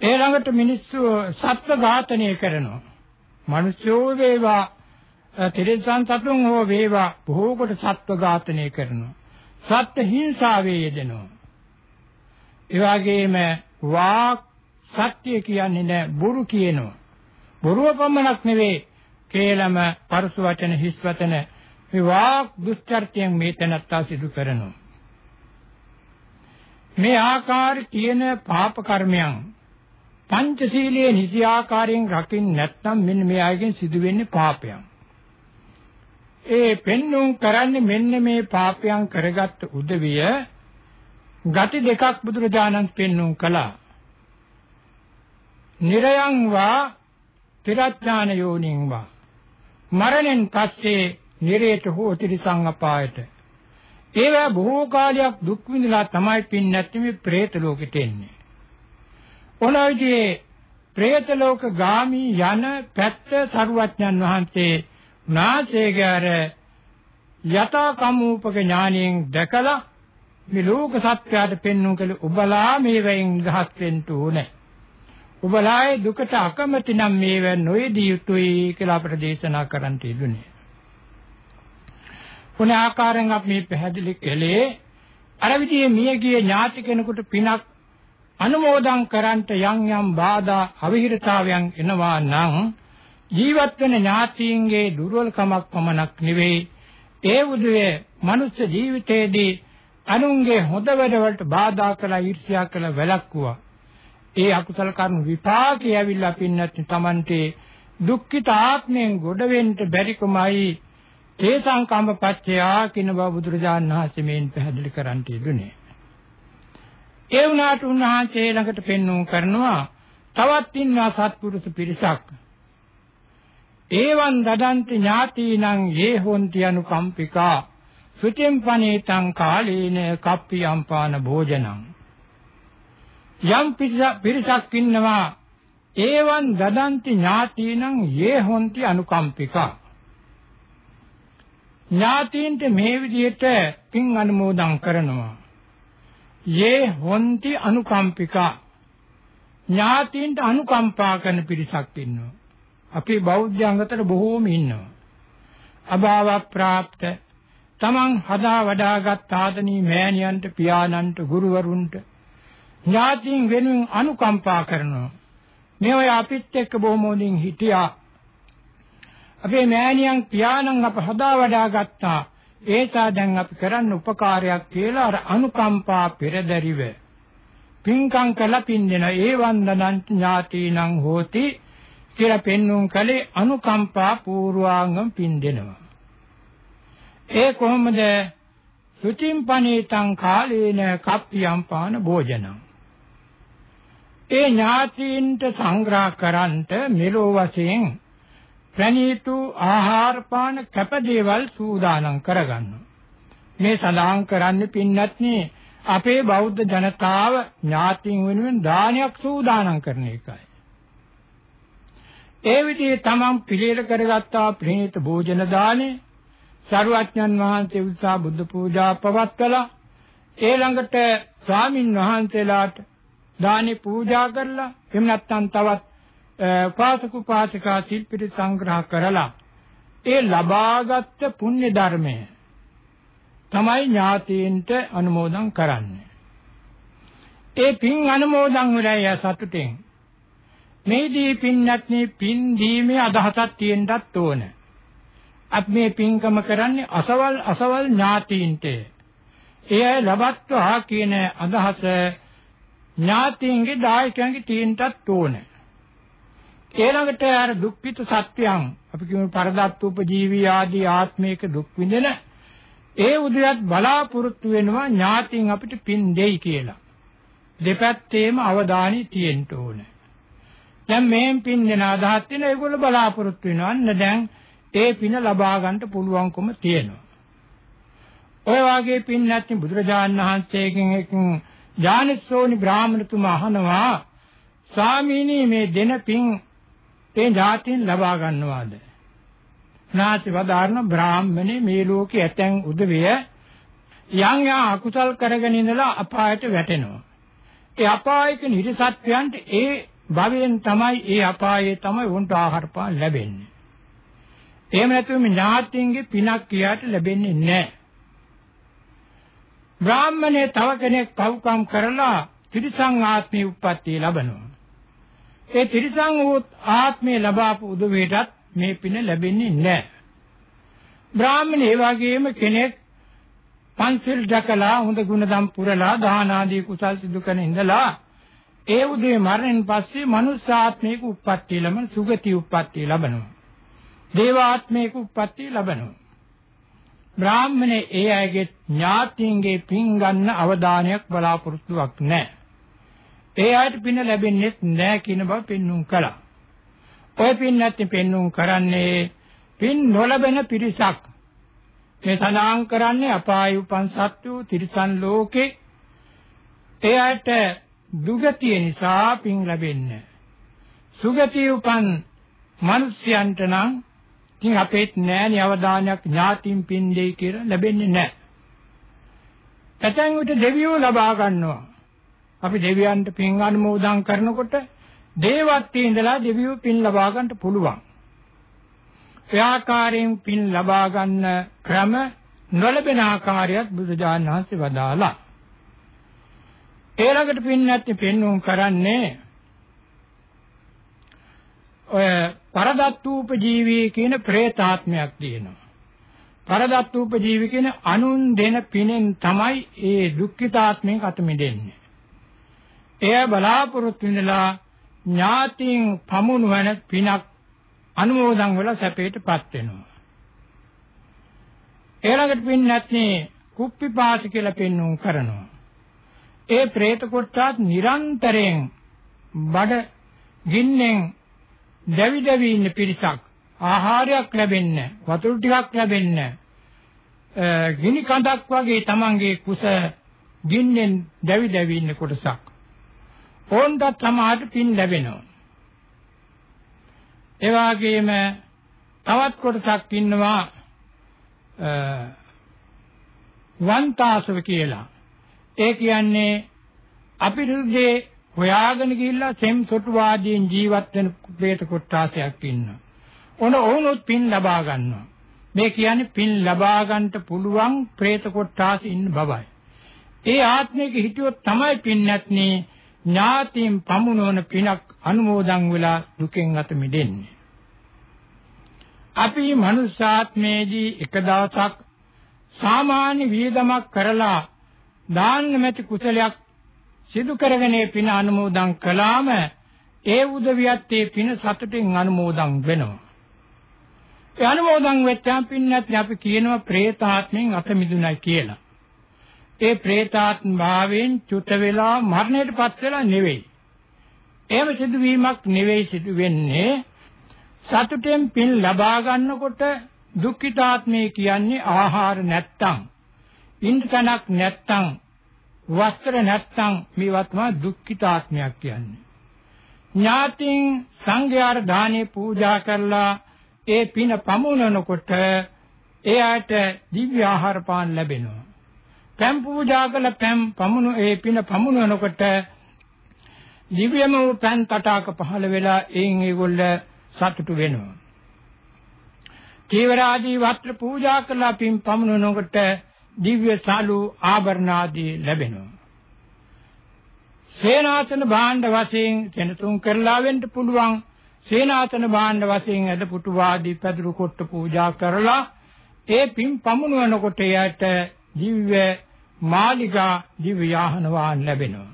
ඊළඟට මිනිස්සු සත්ව ඝාතනය කරනවා. මිනිස්සු වේවා තිරිසන් සතුන් හෝ වේවා බොහෝ කොට සත්ව ඝාතනය කරනවා. සත්ත්ව හිංසාවේ යෙදෙනවා. ඒ වගේම වාක් සත්‍ය කියන්නේ නැහැ බොරු කියනවා. බොරුව පමණක් නෙවෙයි කේලම පරස වචන හිස් වචන මේ වාක් දුස්චර්යයෙන් මේ තැනත්තා සිදු කරනවා. මේ ආකාර කියන පාප කර්මයන් පංචශීලයේ නිසි ආකාරයෙන් රකින්න නැත්නම් මෙන්න මේ අයගෙන් සිදුවෙන්නේ පාපයක්. ඒ පෙන්눔 කරන්නේ මෙන්න මේ පාපයන් කරගත් උදවිය ගති දෙකක් බුදුරජාණන් පෙන්වුම් කළා. නිරයං වා තිරඥාන යෝනිං වා මරණයෙන් පස්සේ නිරේත හෝ තිරිසං අපායට ඒවා බොහෝ කාලයක් දුක් විඳලා තමයි පින් නැති මේ പ്രേත ලෝකෙට එන්නේ. ඔනයිදී പ്രേත ලෝක ගාමි යන පැත්ත සරුවඥන් වහන්සේ නාථේගේ අර යථා කමූපක ඥාණයෙන් දැකලා මේ ලෝක සත්‍යයට පෙන්වුම් කළ ඔබලා මේවෙන් නිදහස් වෙන්න ඕනේ. ඔබලායේ දුකට අකමැති නම් මේවෙන් නොයදී යුතුයි කියලා අපට දේශනා කරන්න තිබුණේ. පුනේ ආකාරයෙන් අපි මේ පැහැදිලි කළේ අර විදිහේ මියගිය ඥාති කෙනෙකුට පිනක් අනුමෝදන් කරන්ට යම් යම් බාධා අවිහිරතාවයන් එනවා නම් ජීවත් වෙන ඥාතීන්ගේ දුර්වලකමක් පමණක් නෙවෙයි ඒ උදේ මනුෂ්‍ය ජීවිතයේදී අනුන්ගේ හොඳ වැඩවලට බාධා කළා ඊර්ෂ්‍යා කළා වැළක්කුවා. ඒ අකුසල කර්ම විපාකේ ඇවිල්ලා පින්නත් තමන්ට දුක්ඛිත ආත්මයෙන් ගොඩ වෙන්න බැරිකමයි තේසං කම්පපච්චයා කියන බව බුදුරජාණන් වහන්සේ මේන් පැහැදිලි කරන්න තිබුණේ. ඒ වුණාට උන්වහන්සේ ළඟට පෙන්වුම් කරනවා තවත් ඉන්නවා සත්පුරුෂ පිරිසක්. ඒවන් දදන්ති ඥාතිනං යේ හොන්ති අනුකම්පිකා සුචින් පනේතං කාලේන කප්පියම් පාන භෝජනං. යම් පිරිසක් ඉන්නවා ඒවන් දදන්ති ඥාතීනං යේ හොන්ති අනුකම්පිකා ඥාතීන්ට මේ විදිහට පින් අනුමෝදන් කරනවා. යේ හොන්ති අනුකම්පිකා ඥාතීන්ට අනුකම්පා කරන පිරිසක් ඉන්නවා. අපේ බෞද්ධයන් අතර බොහෝම ඉන්නවා. අභාව ප්‍රාප්ත තමන් හදා වඩාගත් ආදනී මෑණියන්ට පියාණන්ට ගුරුවරුන්ට ඥාතීන් වෙනුවෙන් අනුකම්පා කරනවා. මේ ඔය අපිත් එක්ක බොහොම හොඳින් හිටියා. අපේ මෑණියන් පියාණන් අප හදා වඩාගත්තා. ඒසා දැන් අපි කරන්න උපකාරයක් කියලා අර අනුකම්පා පෙරදරිව පින්කම් කළා පින් දෙන ඒ වන්දනං ඥාතීනං හෝති කියලා පෙන්වුම් කලේ අනුකම්පා පූර්වාංගම් පින් දෙනවා. ඒ කොහොමද සුචිම්පනීතං කාලේන කප්පියම් පාන භෝජනං ඒ ඥාතීන්ට සංග්‍රහ කරන්ට මෙලෝ වශයෙන් ප්‍රණීතු ආහාර පාන කැපදේවල් සූදානම් කරගන්නවා. මේ සඳහන් කරන්නේ පින්නත්නි අපේ බෞද්ධ ජනතාව ඥාතීන් වෙනුවෙන් දානයක් සූදානම් කරන එකයි. ඒ විදිහේ තමන් පිළියෙල කරගත්තා ප්‍රණීත භෝජන දානේ සරුවඥන් වහන්සේ උත්සාහ බුද්ධ පූජා පවත්වලා ඒ ළඟට ස්වාමින් වහන්සේලාට දානි පූජා කරලා එහෙම නැත්නම් තවත් උපාසක උපාසිකා සිල්පිරි සංග්‍රහ කරලා ඒ ලබාගත් පුණ්‍ය ධර්මය තමයි ඥාතීන්ට අනුමෝදන් කරන්නේ. ඒ පින් අනුමෝදන් වෙලා සතුටෙන් මේදී පින්නත්නේ පින් දීමේ අදහසක් තියෙන්නත් ඕන. අපි මේ පින්කම කරන්නේ අසවල් අසවල් ඥාතීන්ට. එය ලබත්වා කියන අදහස ඥාතීන්ගේ දායකයන්ගේ තියෙන්නත් ඕන. ඊළඟට අර දුක්ඛිත සත්‍යයන් අපි කියමු පරදත්ත උපජීවී ආදී ආත්මික දුක් විඳින ඒ උදයත් බලාපොරොත්තු වෙනවා ඥාතින් අපිට පින් දෙයි කියලා. දෙපැත්තේම අවධානය තියෙන්න ඕනේ. දැන් මේන් පින් දෙන අදහස් තියෙන ඒගොල්ලෝ බලාපොරොත්තු වෙනවා. අන්න දැන් ඒ පින ලබා ගන්න පුළුවන්කම තියෙනවා. ඔය වාගේ පින් නැත්නම් බුදුරජාණන් වහන්සේගෙන් එකකින් ඥානසෝනි බ්‍රාහ්මණතුමා අහනවා ස්වාමීනි මේ දෙන පින් ඒ ඥාතින් ලබා ගන්නවාද? ඥාති වදාරන බ්‍රාහ්මණේ මේ ලෝකේ ඇතැන් උදවිය යම් යම් අකුසල් කරගෙන ඉඳලා අපායට වැටෙනවා. ඒ අපායක නිර්සත්‍යයන්ට ඒ භවයෙන් තමයි ඒ අපායේ තමයි උන්ට ආහාර පාන ලැබෙන්නේ. එහෙම නැතුව ඥාතියින්ගේ පිනක් කියාට ලැබෙන්නේ නැහැ. බ්‍රාහ්මණේ තව කෙනෙක් පව්කම් කරලා ත්‍රිසං ආත්මී උප්පත්තිය ලබනවා. ඒ ත්‍රිසං වූ ආත්මේ ලබාපු උදවියටත් මේ පින ලැබෙන්නේ නැහැ. බ්‍රාහ්මණ ඒ වගේම කෙනෙක් පන්සිල් දැකලා හොඳ ගුණධම් පුරලා දාන ආදී කුසල් සිදු කරන ඉඳලා ඒ උදේ මරණයෙන් පස්සේ මනුස්සාත්මික උප්පත්තිය ලබන සුගති උප්පත්තිය ලබනවා. දේවාත්මික උප්පත්තිය ලබනවා. බ්‍රාහ්මණේ ඒ අයගේ ඥාතියින්ගේ පින් ගන්න අවධානයක් බලාපොරොත්තුවක් නැහැ. ඒ අයට පින ලැබෙන්නේ නැහැ කියන බව පෙන්වුම් කළා. ඔය පින් නැති පෙන්වුම් කරන්නේ පින් නොලබන පිරිසක්. මේ සඳහන් කරන්නේ අපාය උපන් සත්වෝ තිරිසන් ලෝකේ ඒ අයට දුගතිය නිසා පින් ලැබෙන්නේ. සුගතිය උපන් මිනිස්යන්ට නම් ඉතින් අපේත් නෑනේ අවදානයක් ඥාතින් පින් දෙයි කියලා ලැබෙන්නේ නෑ. ඇතැන් විට දෙවියෝ ලබා ගන්නවා. අපි දෙවියන්ට පින් අනුමෝදන් කරනකොට දේවත්වයේ ඉඳලා දෙවියෝ පින් ලබා ගන්නට පුළුවන්. ඒ ආකාරයෙන් පින් ලබා ගන්න ක්‍රම නොලබෙන ආකාරයක් බුදුජානක වහන්සේ වදාලා. ඊළඟට පින් නැති පින්නුම් කරන්නේ ඔය පරදත්තූපජීවී කියන പ്രേතාත්මයක් තියෙනවා. පරදත්තූපජීවී කියන අනුන් දෙන පිනෙන් තමයි ඒ දුක්ඛිතාත්මයෙන් අත මිදෙන්නේ. එය බලාපොරොත්තු වෙනලා ඥාතියින් පමුණුවන පිනක් අනුමෝදන් වෙලා සැපයටපත් වෙනවා. ඊළඟට පින් නැත්නේ කුප්පිපාස කියලා පෙන්වුම් කරනවා. ඒ പ്രേත කොටසත් නිරන්තරයෙන් බඩ ගින්නෙන් දැවි දැවි ඉන්න පිරිසක් ආහාරයක් ලැබෙන්නේ වතුර ටිකක් ලැබෙන්නේ ගිනි කඳක් වගේ Tamange කුස ගින්නෙන් දැවි දැවි ඉන්න කොටසක් ඕන්ටත් සමහරට පින් ලැබෙනවා. ඒ වගේම තවත් කොටසක් ඉන්නවා වන්තාසව කියලා. ඒ කියන්නේ අපිරුදේ හොයාගෙන ගිහිල්ලා සෙම් සොටු වාදීන් ජීවත් වෙන പ്രേත කොට්ටාසයක් ඉන්නවා. ඔන ඔවුනොත් පින් ලබා ගන්නවා. මේ කියන්නේ පින් ලබා ගන්නට පුළුවන් പ്രേත කොට්ටාසෙ ඉන්න බබයි. ඒ ආත්මයක හිටියොත් තමයි පින් නැත්නේ ඥාතියින් පමුණවන පිනක් අනුමෝදන් වෙලා දුකෙන් අත මිදෙන්නේ. අපි මනුෂ්‍යාත්මයේදී එක දවසක් සාමාන්‍ය වියදමක් කරලා දාන්න මැති කුසලයක් සිදු කරගෙන පින අනුමෝදන් කළාම ඒ උදවියත් ඒ පින සතුටින් අනුමෝදන් වෙනවා. ඒ අනුමෝදන් වෙච්චාම පින්නත් අපි කියනවා പ്രേත ආත්මෙන් අත මිදුණයි කියලා. ඒ പ്രേතාත්ම භාවයෙන් චුත වෙලා මරණයටපත් වෙලා නෙවෙයි. එහෙම සිදුවීමක් නෙවෙයි සිදු වෙන්නේ. සතුටෙන් පින් ලබා ගන්නකොට දුක්ඛිතාත්මය කියන්නේ ආහාර නැත්තම්, ඉන්ද්‍රකණක් නැත්තම්, වස්ත්‍ර නැත්තම් මේවත් තමයි දුක්ඛිතාත්මයක් කියන්නේ ඥාතින් සංඝයාර දානේ පූජා කරලා ඒ පින පමුණනකොට එයාට දිව්‍ය ආහාර පාන ලැබෙනවා. පම් පූජා කළ පම් පමුණු ඒ පින පමුණනකොට දිව්‍යම පන් තටාක පහළ වෙලා එයින් ඒගොල්ල සතුටු වෙනවා. චීවරාදී වස්ත්‍ර පූජා කළා පින් පමුණනකොට දිව්‍ය සාලු ආභරණ ආදී ලැබෙනවා. සේනාසන භාණ්ඩ වශයෙන් සෙනසුන් කරලා වෙන්න පුළුවන්. සේනාසන භාණ්ඩ වශයෙන් අද පුටු වාදී පැදුරු කොට පූජා කරලා ඒ පින් පමුණවනකොට යට දිව්‍ය මාලිගා දිව්‍ය යාහන වාහන ලැබෙනවා.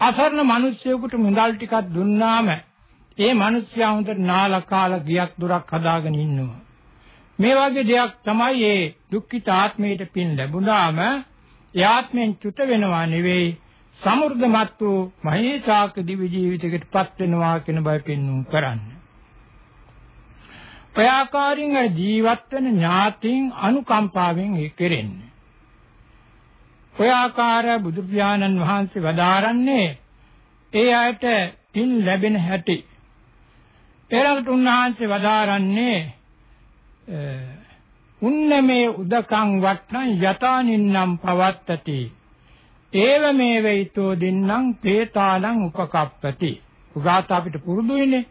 අසරණ මිනිස්සුයෙකුට මුදල් ටිකක් දුන්නාම ඒ මිනිස්සයා හොඳට නාලා කාලා ගියක් දුරක් හදාගෙන ඉන්නවා. මේ වගේ දෙයක් තමයි මේ දුක්ඛිත ආත්මයට පින් ලැබුණාම ඒ ආත්මෙන් චුත වෙනවා නෙවෙයි සමෘද්ධමත් වූ මහේසාක දිවි ජීවිතයකට පත් වෙනවා කියන බය පෙන්වු කරන්නේ. ප්‍රයාකාරින් ජීවත් වෙන ඥාතීන් අනුකම්පාවෙන් ඒ කෙරෙන්නේ. ප්‍රයාකාර බුදු පියාණන් වහන්සේ වදාරන්නේ ඒ අයට පින් ලැබෙන හැටි. ඊළඟට උන්වහන්සේ වදාරන්නේ උන්නමේ උදකං වට්ටං යතානින්නම් පවත්තති ඒව මේ වෙයිතෝ දින්නම් තේතාලං උපකප්පති. උගාත අපිට පුරුදුයිනේ.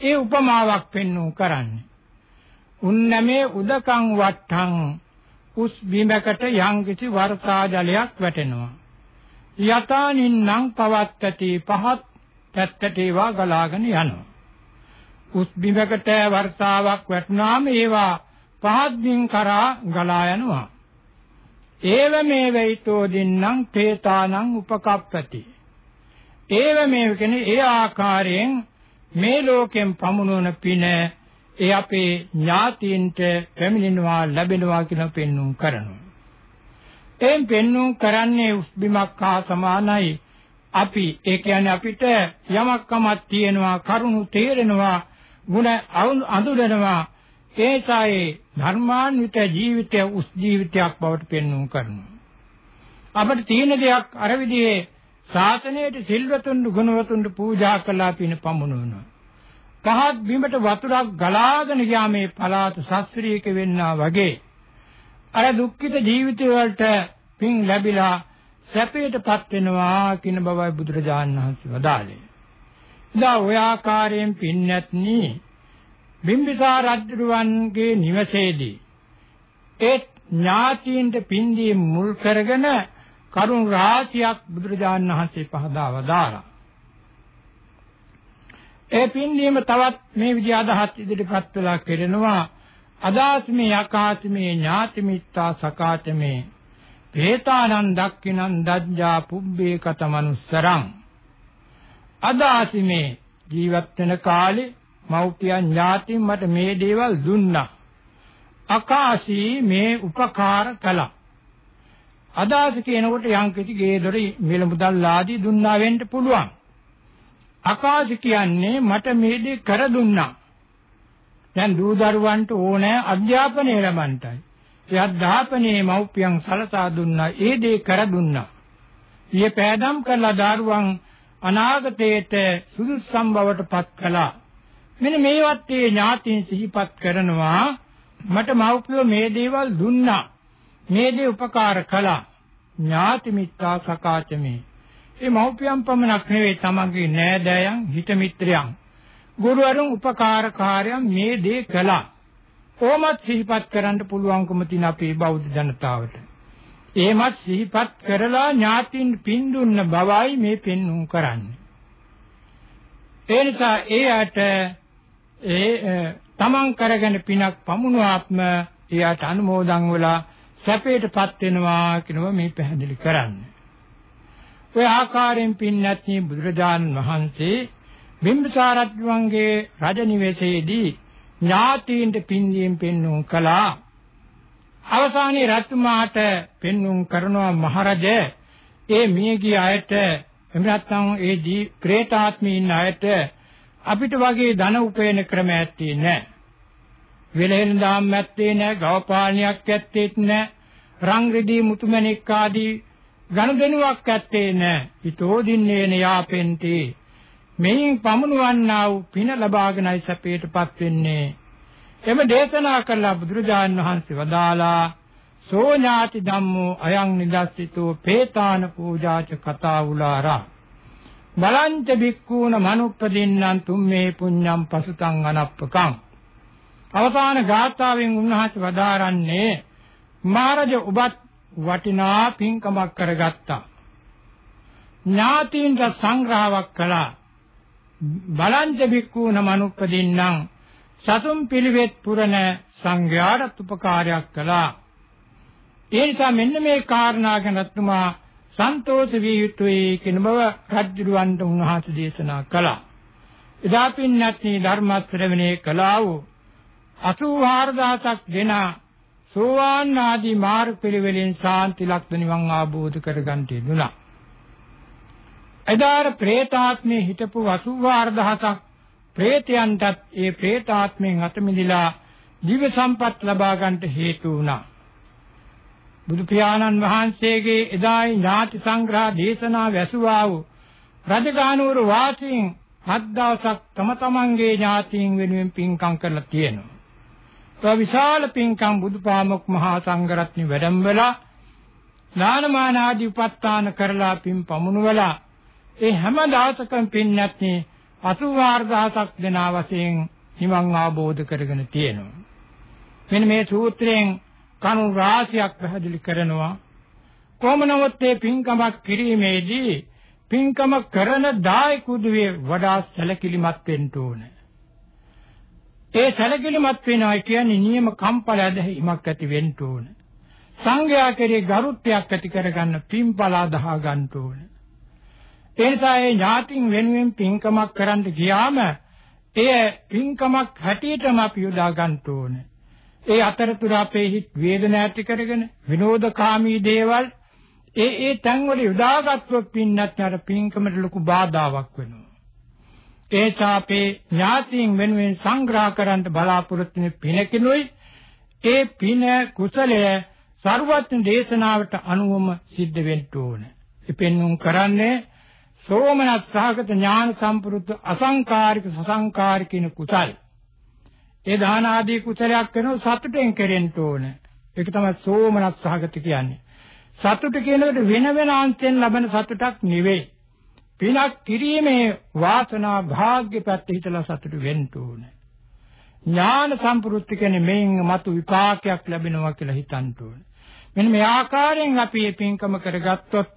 ඒ උපමාවක් පෙන්වු කරන්නේ. උන්නමේ උදකං වට්ටං උස් බිමකට යම්කිසි වර්ෂා ජලයක් වැටෙනවා. යතානින්නම් පවත්තති පහත් පැත්තට ඒවා ගලාගෙන යනවා. උස් බිමකට වර්ෂාවක් වැටුනාම ඒවා පහත් බිම් කරා ගලා යනවා. ඒව මේ වේතෝ දින්නම් තේතානං උපකප්පති. ඒව මේ කියන්නේ ඒ ආකාරයෙන් මේ ලෝකෙන් පමුණුවන පින ඒ අපේ ඥාතීන්ට පැමිණෙනවා ලැබෙනවා කියලා පෙන්눔 කරනවා. එම් පෙන්눔 කරන්නේ උස්බිමක් හා සමානයි. අපි ඒ කියන්නේ අපිට යමක්කමක් තියෙනවා කරුණු තේරෙනවා ಗುಣ අඳුරනවා ඒසායේ ධර්මාන්විත ජීවිතය උස් ජීවිතයක් බවට පෙන්වු කරනවා. අපිට තියෙන දෙයක් අර විදිහේ ශාසනයට සිල්වතුන් ගුණවතුන් පූජා කළා පින පමුණුවනවා. පහත් බිමට වතුරක් ගලාගෙන ගියා මේ පලාත ශාස්ත්‍රීයක වෙන්නා වගේ අර දුක්ඛිත ජීවිතය වලට පින් ලැබිලා සැපයටපත් වෙනවා කියන බවයි බුදුරජාණන් වහන්සේ වදාළේ. ඉතින් ඔය ආකාරයෙන් පින් නැත්නි බිම්බිසාර රජුවන්ගේ නිවසේදී ඒ ඥාතීන්ට පින්දී මුල් කරගෙන කරුණ රාශියක් බුදුරජාණන් වහන්සේ පහදා වදාරා. ඒ පින්දීම තවත් මේ විදිහ අදහස් ඉදිරිපත් වෙලා කෙරෙනවා අදාස්මේ යකාත්මේ ඥාති මිත්තා සකාතමේ පේතානං දක්ඛිනං දජ්ජා පුබ්බේ කත මනුස්සරං අදාසිමේ ජීවත් වෙන කාලේ මව්පියන් ඥාතින් මට මේ දේවල් දුන්නා. අකාශී මේ උපකාර කළා. අදාස කියනකොට යම්කිසි ගේදොර මිල මුදල් ආදී දුන්නා වෙන්න පුළුවන්. අකාශ කියන්නේ මට මේ දේ කර දුන්නා. දැන් දූ දරුවන්ට ඕනෑ අධ්‍යාපනය ලැබන්ටයි. ඒ අධ්‍යාපනයේ මව්පියන් සලසා දුන්නා. ඒ දේ කර දුන්නා. ඊයේ පෑදම් කළා දරුවන් අනාගතයේට සුදුසම් බවට පත් කළා. මෙන්න මේවත් ඒ ඥාතීන් සිහිපත් කරනවා. මට මව්පියෝ මේ දේවල් දුන්නා. මේ දේ උපකාර කළා. ඥාති මිත්‍රා සකාචමේ ඒ මව්පියන් පමණක් නෙවෙයි තමන්ගේ නෑදෑයන් හිත මිත්‍රයන්. ගුරුවරුන් උපකාරකාරයන් මේ දේ කළා. කොහොමත් සිහිපත් කරන්න පුළුවන්කම තියෙන අපේ බෞද්ධ ජනතාවට. එහෙමත් සිහිපත් කරලා ඥාතින් පින් දුන්න බවයි මේ පෙන්වුම් කරන්නේ ඒ නිසා ඒ අයට ඒ තමන් කරගෙන පිනක් පමුණුවාත්ම එයාට අනුමෝදන් වෙලා සැපයටපත් වෙනවා කියනවා මේ පැහැදිලි කරන්නේ. ඔය ආකාරයෙන් පින්නත්නි බුදුරජාණන් වහන්සේ බිම්බිසාරත්වංගේ රජනිවේශයේදී ඥාතීන්ට පින්දීම් පෙන්වුම් කළා. අවසානයේ රත්මාට පෙන්වුම් කරනවා මහරජ ඒ මියගිය අයට එහෙම නැත්නම් ඒ දී പ്രേතාත්මී ඉන්න අයට අපිට වගේ ධන උපයන ක්‍රම ඇත්තේ නැහැ. වෙලෙන් දාම් ඇත්තේ නැහැ, ගවපාලනයක් ඇත්තේත් නැහැ, රංග රිදී මුතුමැණික් ආදී ගනුදෙනුවක් ඇත්තේ නැහැ. ඊතෝ දින්නේන යාපෙන්ති. මෙයින් පමුණවන්නා වූ පින ලබාගෙනයි සැපයටපත් වෙන්නේ. එම දේශනා කළා බුදුරජාන් වහන්සේ වදාලා සෝ ඥාති ධම්මෝ අයං නිදස්සිතෝ පේතාන පූජාච කතා උලාරා බලංච බික්කූන මනුප්පදින්නම් තුම්මේ පුඤ්ඤම් පසුතං අනප්පකං. අවසාන ගාථාවෙන් උන්වහන්සේ වදාරන්නේ මහරජ ඔබත් වටිනා පින්කමක් කරගත්තා. ඥාතීන්ට සංග්‍රහයක් කළා. බලංච බික්කූන මනුප්පදින්නම් සතුම් පිළිවෙත් පුරන සංඝයාට උපකාරයක් කළා. ඒ නිසා මෙන්න මේ කාරණා ගැන රත්තුමා සන්තෝෂ විය යුතුයි කියන බව රජුරවන්ට උන්වහන්සේ දේශනා කළා. එදා පින්වත්නි ධර්ම ශ්‍රවණේ කළා වූ 84000ක් දෙනා සෝවාන් ආදී මාර්ග පිළිවෙලින් සාන්ති ලක්ෂණ නිවන් ආબોධ කරගන්ට යෙදුණා. එදාර പ്രേතාත්මේ හිටපු 84000ක් ප්‍රේතයන්ටත් ඒ ප්‍රේතාත්මයෙන් අත මිදලා දිව්‍ය සම්පත් ලබා ගන්නට හේතු වුණා. බුදු පියාණන් වහන්සේගේ එදායි ඥාති සංග්‍රහ දේශනා වැසුවා වූ රජගහනුවර වාසීන් හත් දවසක් තම තමන්ගේ ඥාතීන් වෙනුවෙන් පින්කම් කරලා තියෙනවා. ඒ විශාල පින්කම් බුදුපාමොක් මහා සංඝරත්නි වැඩමවලා දානමාන ආදී උපස්ථාන කරලා පින් පමුණුවලා ඒ හැම දාසකම් පින් නැත්නේ 84000ක් දෙනා වශයෙන් නිවන් අවබෝධ කරගෙන තියෙනවා. මෙන්න මේ සූත්‍රයෙන් කණු රාශියක් පැහැදිලි කරනවා කොහොම නමුත් මේ පින්කමක් කිරීමේදී පින්කම කරන දායකුදුවේ වඩා සැලකිලිමත් වෙන්න ඕන. ඒ සැලකිලිමත් වෙනවා කියන්නේ නියම කම්පල ඇදහිමක් ඇති වෙන්න ඕන. සංඝයා කෙරේ ගරුත්වයක් ඇති කරගන්න පින්පලා දහ ගන්න ඕන. ඒ නිසා ඒ ඥාතින් වෙනුවෙන් පින්කමක් කරන්න ගියාම එය පින්කමක් හැටියටම අපි යොදා ගන්න ඕනේ. ඒ අතරතුර අපේ හිත වේදනා ඇති කරගෙන විනෝදකාමී දේවල් ඒ ඒ තැන්වල යොදාගත්වොත් පින්නත් අර පින්කමට ලොකු බාධාවක් වෙනවා. ඒ තාපේ ඥාතීන් වෙනුවෙන් සංග්‍රහ කරන්න බලාපොරොත්තු වෙන පිනකිනුයි ඒ පින කුසලය ਸਰවඥ දේශනාවට අනුවම සිද්ධ වෙන්න ඕන. එපෙන්නුම් කරන්නේ සෝමනස් සහගත ඥාන සම්ප්‍රුත් අසංකාරික සසංකාරික කියන කුසල්. ඒ දාන ආදී කුසලයක් කරනවා සතුටෙන් කෙරෙන්න ඕන. ඒක තමයි සෝමනස් සහගත කියන්නේ. සතුට කියනකොට වෙන වෙන අන්තයෙන් ලබන සතුටක් නෙවෙයි. පිනක් කිරීමේ වාසනා භාග්‍ය පැත්ත හිතලා සතුට වෙන්න ඕන. ඥාන සම්පූර්ති කියන්නේ මේන් මතු විපාකයක් ලැබෙනවා කියලා හිතන්න ඕන. මෙන්න මේ ආකාරයෙන් අපි මේ පින්කම කරගත්තොත්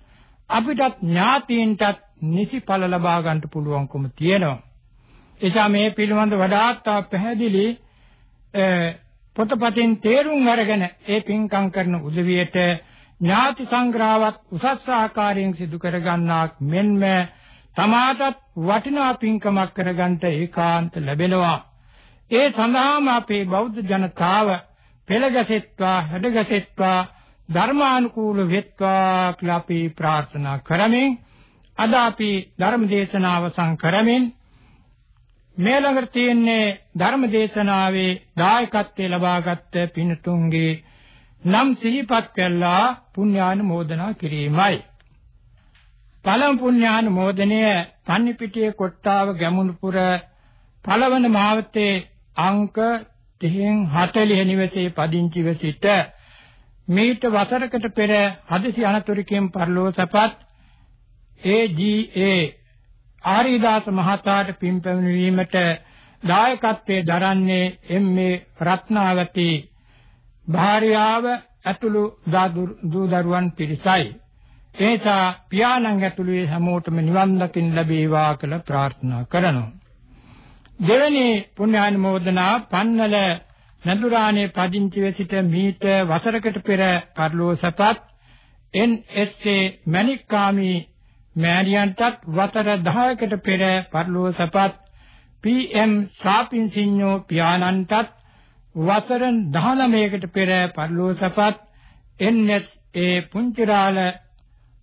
අපිටත් ඥාතීන්ටත් නිසි ඵල ලබා ගන්න පුළුවන්කම තියෙනවා. එසා මේ පිළිබඳ වඩාත් පැහැදිලි පොතපතින් තේරුම් අරගෙන ඒ පින්කම් කරන උදවියට ඥාති සංග්‍රහවත් උසස් ආකාරයෙන් සිදු කර ගන්නාක් මෙන්ම තමාටත් වටිනා පින්කමක් කරගන්නට ඒකාන්ත ලැබෙනවා. ඒ සඳහාම අපේ බෞද්ධ ජනතාව පෙළගැසෙත්වා හැඩගැසෙත්වා ධර්මානුකූල වෙත්වා කියලා අපි ප්‍රාර්ථනා කරමින් අද අපි ධර්ම දේශනාව සංකරමින් මේ ළඟට තියෙන්නේ ධර්ම දේශනාවේ දායකත්වයේ ලබාගත් පින්තුන්ගේ නම් සිහිපත් කළා පුණ්‍යානුමෝදනා කිරීමයි. පළමු පුණ්‍යානුමෝදනය පන්නිපිටියේ කොට්ටාව ගැමුණුපුර පළවන මාවතේ අංක 30න් 40 නිවසේ පදිංචිව සිට මීට වසරකට පෙර හදිසි අනතුරකින් පරලෝසපත් AGA ආරිදාස මහතාට පින් පැමිණීමට දායකත්වයේ දරන්නේ එම්.ඒ. රත්නාවති භාර්යාව ඇතුළු දූ දරුවන් පිරිසයි. ඒසා පියාණන් ඇතුළු හැමෝටම නිවන් දකින්න ලැබේවා කියලා ප්‍රාර්ථනා කරනවා. දෙවැනි පුණ්‍යානුමෝදනා පන්නල නදුරානේ පදිංචිව සිට මීට වසරකට පෙර පරලෝ සපත් එන්.එස්.ඒ. මණික්කාමී මෑණියන්ටත් වසර 10කට පෙර පරලෝව සපත් පී.එම්. ශාපින්සිඤ්ඤෝ පියාණන්ටත් වසර 19කට පෙර පරලෝව සපත් එන්.එස්. ඒ පුංචිරාල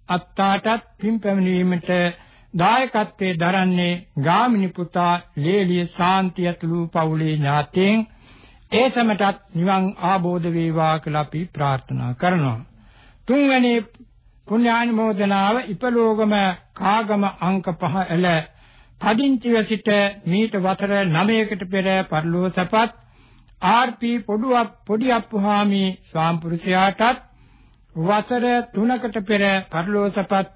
අත්තාටත් පින් පැමිණීමට දායකත්වයේ දරන්නේ ගාමිණී පුතා ලේලිය ශාන්තිය ඇතුළු පවුලේ ඥාතීන් ඒ සමටත් නිවන් ආબોධ වේවා කියලා අපි ප්‍රාර්ථනා කරනවා. තුන්වැනි පුණ්‍යානුමෝදනාව ඉපලෝගම කාගම අංක 5 එල පදිංචිව සිට මීට වසර 9කට පෙර පරිලෝසපත් ආර්.පී. පොඩුවක් පොඩි අප්පුහාමි ස්වාම්පුරුෂයාටත් වසර 3කට පෙර පරිලෝසපත්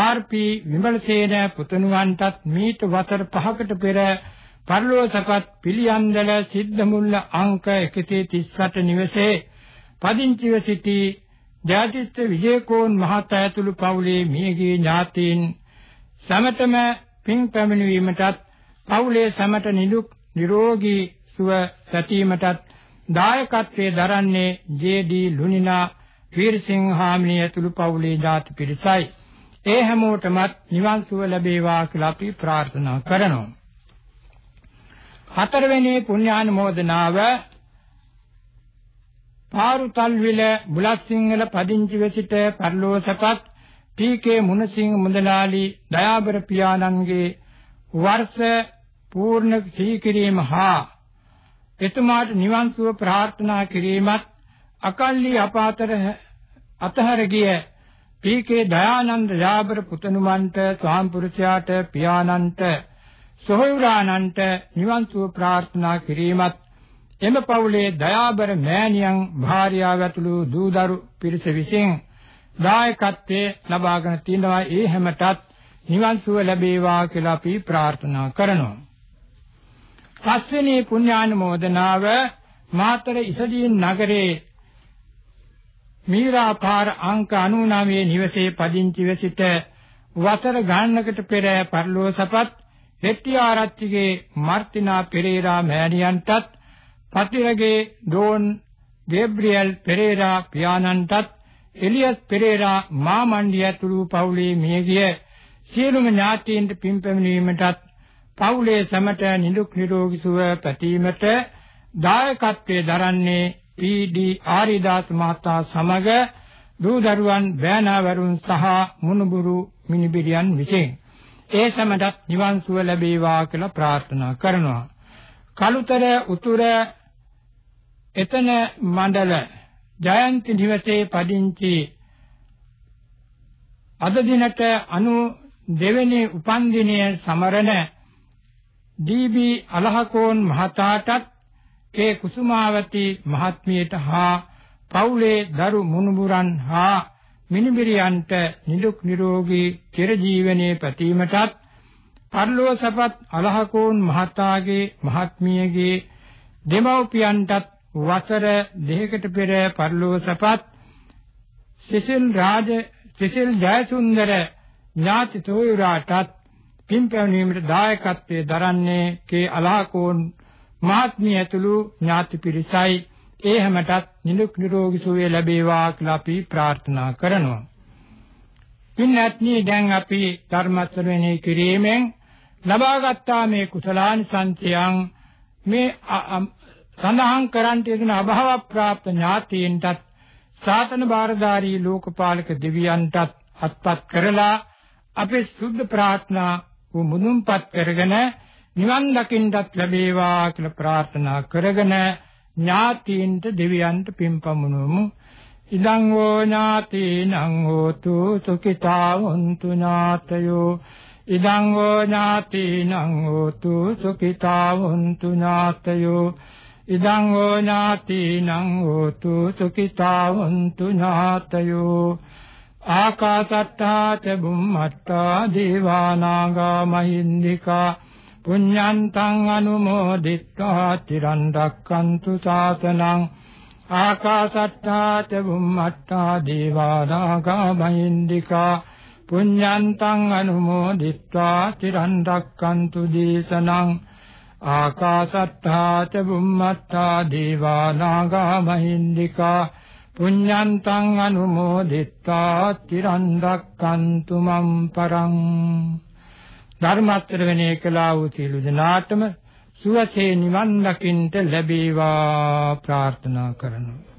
ආර්.පී. විමලසේන පුතුණුවන්ටත් මීට වසර 5කට පෙර පරිලෝසපත් පිළියන්දල සිද්ධමුල්ල අංක 138 නිවසේ පදිංචිව සිටි ජාතිස්ත විජේකෝන් මහතා ඇතුළු පවුලේ මියගිය ඥාතීන් සමතම පින් පැමිණීමටත් පවුලේ සමත නිදුක් නිරෝගී සුව සැතීමටත් දායකත්වයේ දරන්නේ ජේ.ඩී. ලුනිනා වීරසිංහ හාමිනේ ඇතුළු පවුලේ ඥාති පිරිසයි. ඒ හැමෝටමත් නිවන් සුව ලැබේවා කියලා අපි ප්‍රාර්ථනා කරනවා. හතරවෙනි පුණ්‍යානුමෝදනාව පාරුතල්විල බුලත්සිංහල පදිංචිව සිට පරලෝසපත් පී.කේ. මුණසිංහ මුදලාලි දයාබර පියාණන්ගේ වර්ෂ පූර්ණ සීකිරීම හා එතුමාට නිවන් සුව ප්‍රාර්ථනා කිරීමත් අකල්ලි අපාතර අතහැර ගිය පී.කේ. දයානන්ද යාබර පුතණුමන්ට ස්වාම්පුරුෂයාට පියාණන්ට සොහොයුරාණන්ට නිවන් සුව ප්‍රාර්ථනා කිරීමත් එම පවුලේ දයාබර මෑණියන් භාර්යාව ඇතුළු දූදරු පිරිස විසින් දායකත්වයේ ලබාගෙන තිනවා ඒ හැමතත් නිවන් සුව ලැබේවා කියලා අපි ප්‍රාර්ථනා කරනවා. පස්වෙනි පුණ්‍යානුමෝදනාව මාතර ඉසදීන් නගරේ මීරාපාර අංක 99 නිවසේ පදිංචිව සිට වසර ගණනකට පෙර පරිලෝසපත් හෙට්ටිආරච්චිගේ මාර්ටිනා පෙරේරා මෑණියන්ටත් පතිරගේ ඩෝන් ගේබ්‍රියල් පෙරේරා පියාණන්ටත් එලියස් පෙරේරා මාමණ්ඩිය ඇතුළු පවුලේ මියගිය සියලුම ඥාතීන්ට පින් පැමිණීමටත් පවුලේ සැමට නිදුක් නිරෝගී සුව පැතීමට දායකත්වයේ දරන්නේ පී.ඩී. ආරිදාස් මහතා සමග දූ දරුවන් බෑනාවරුන් සහ මුණුබුරු මිනිබිරියන් විසින් ඒ සමටත් නිවන් සුව ලැබේවා කියලා ප්‍රාර්ථනා කරනවා. කලුතර උතුර එතන මණ්ඩල ජයන්ති නිවසේ පදිංචි අද දිනට 92 වෙනි උපන්දිනය සමරන ඩී.බී. අලහකෝන් මහතාටත් ඒ කුසුමාවති මහත්මියට හා පවුලේ දරු මුණුබුරන් හා මිනිබිරියන්ට නිදුක් නිරෝගී චිරජීවනයේ පැතීමටත් පරලෝසපත් අලහකෝන් මහතාගේ මහත්මියගේ දෙමව්පියන්ටත් වසර දෙකකට පෙර පරලෝසපත් සිසිල් රාජ සිසිල් ජයසුන්දර ඥාති තෝයුරාටත් පින් පැවණීමට දායකත්වයේ දරන්නේ කේ අලහකෝන් මහත්මිය ඇතුළු ඥාති පිරිසයි. ඒ හැමතත් නිදුක් නිරෝගී සුවය ලැබේවා කියලා අපි ප්‍රාර්ථනා කරනවා. පින්වත්නි දැන් අපි ධර්ම ශ්‍රවණය කිරීමෙන් ලබාගත්තා මේ කුසලානිසංසයන් මේ සඳහන් කරන්ට යෙදෙන අභාව ප්‍රාප්ත ඥාතීන්ටත් සාතන බාරධාරී ලෝකපාලක දෙවියන්ටත් අත්පත් කරලා අපේ සුද්ධ ප්‍රාර්ථනා වූ මුදුන්පත් කරගෙන නිවන් දකින්නත් ලැබේවා කියලා ප්‍රාර්ථනා කරගෙන ඥාතීන්ට දෙවියන්ට පින්පමුණුමු ඉදං වෝ ඥාතීනං හෝතු සුඛිතා වന്തു ඥාතයෝ. ඉදං වෝ ඥාතීනං හෝතු සුඛිතා වന്തു ඥාතයෝ. ඉදං වෝ ඥාතීනං හෝතු සුඛිතා වന്തു ඥාතයෝ. ආකාසත්තා ච බුම්මත්තා දේවානාගා මහින්దికා පුඤ්ඤන්තං අනුමෝදිත්වා තිරන් දක්칸තු සාසනං ආකාසට්ටා ච බුම්මට්ටා දේවා නාගා මහින්దికා පුඤ්ඤන්තං අනුමෝදිත්වා තිරන් දක්칸තු දේශනං ආකාසට්ටා ච බුම්මට්ටා දේවා නාගා මහින්దికා පුඤ්ඤන්තං අනුමෝදිත්වා තිරන් දක්칸තු මම් පරං ධර්මත්‍රවණය කළා වූ සියලු දෙනාටම සුවසේ නිවන් දකින්ට ලැබේවා. ප්‍රාර්ථනා කරනවා.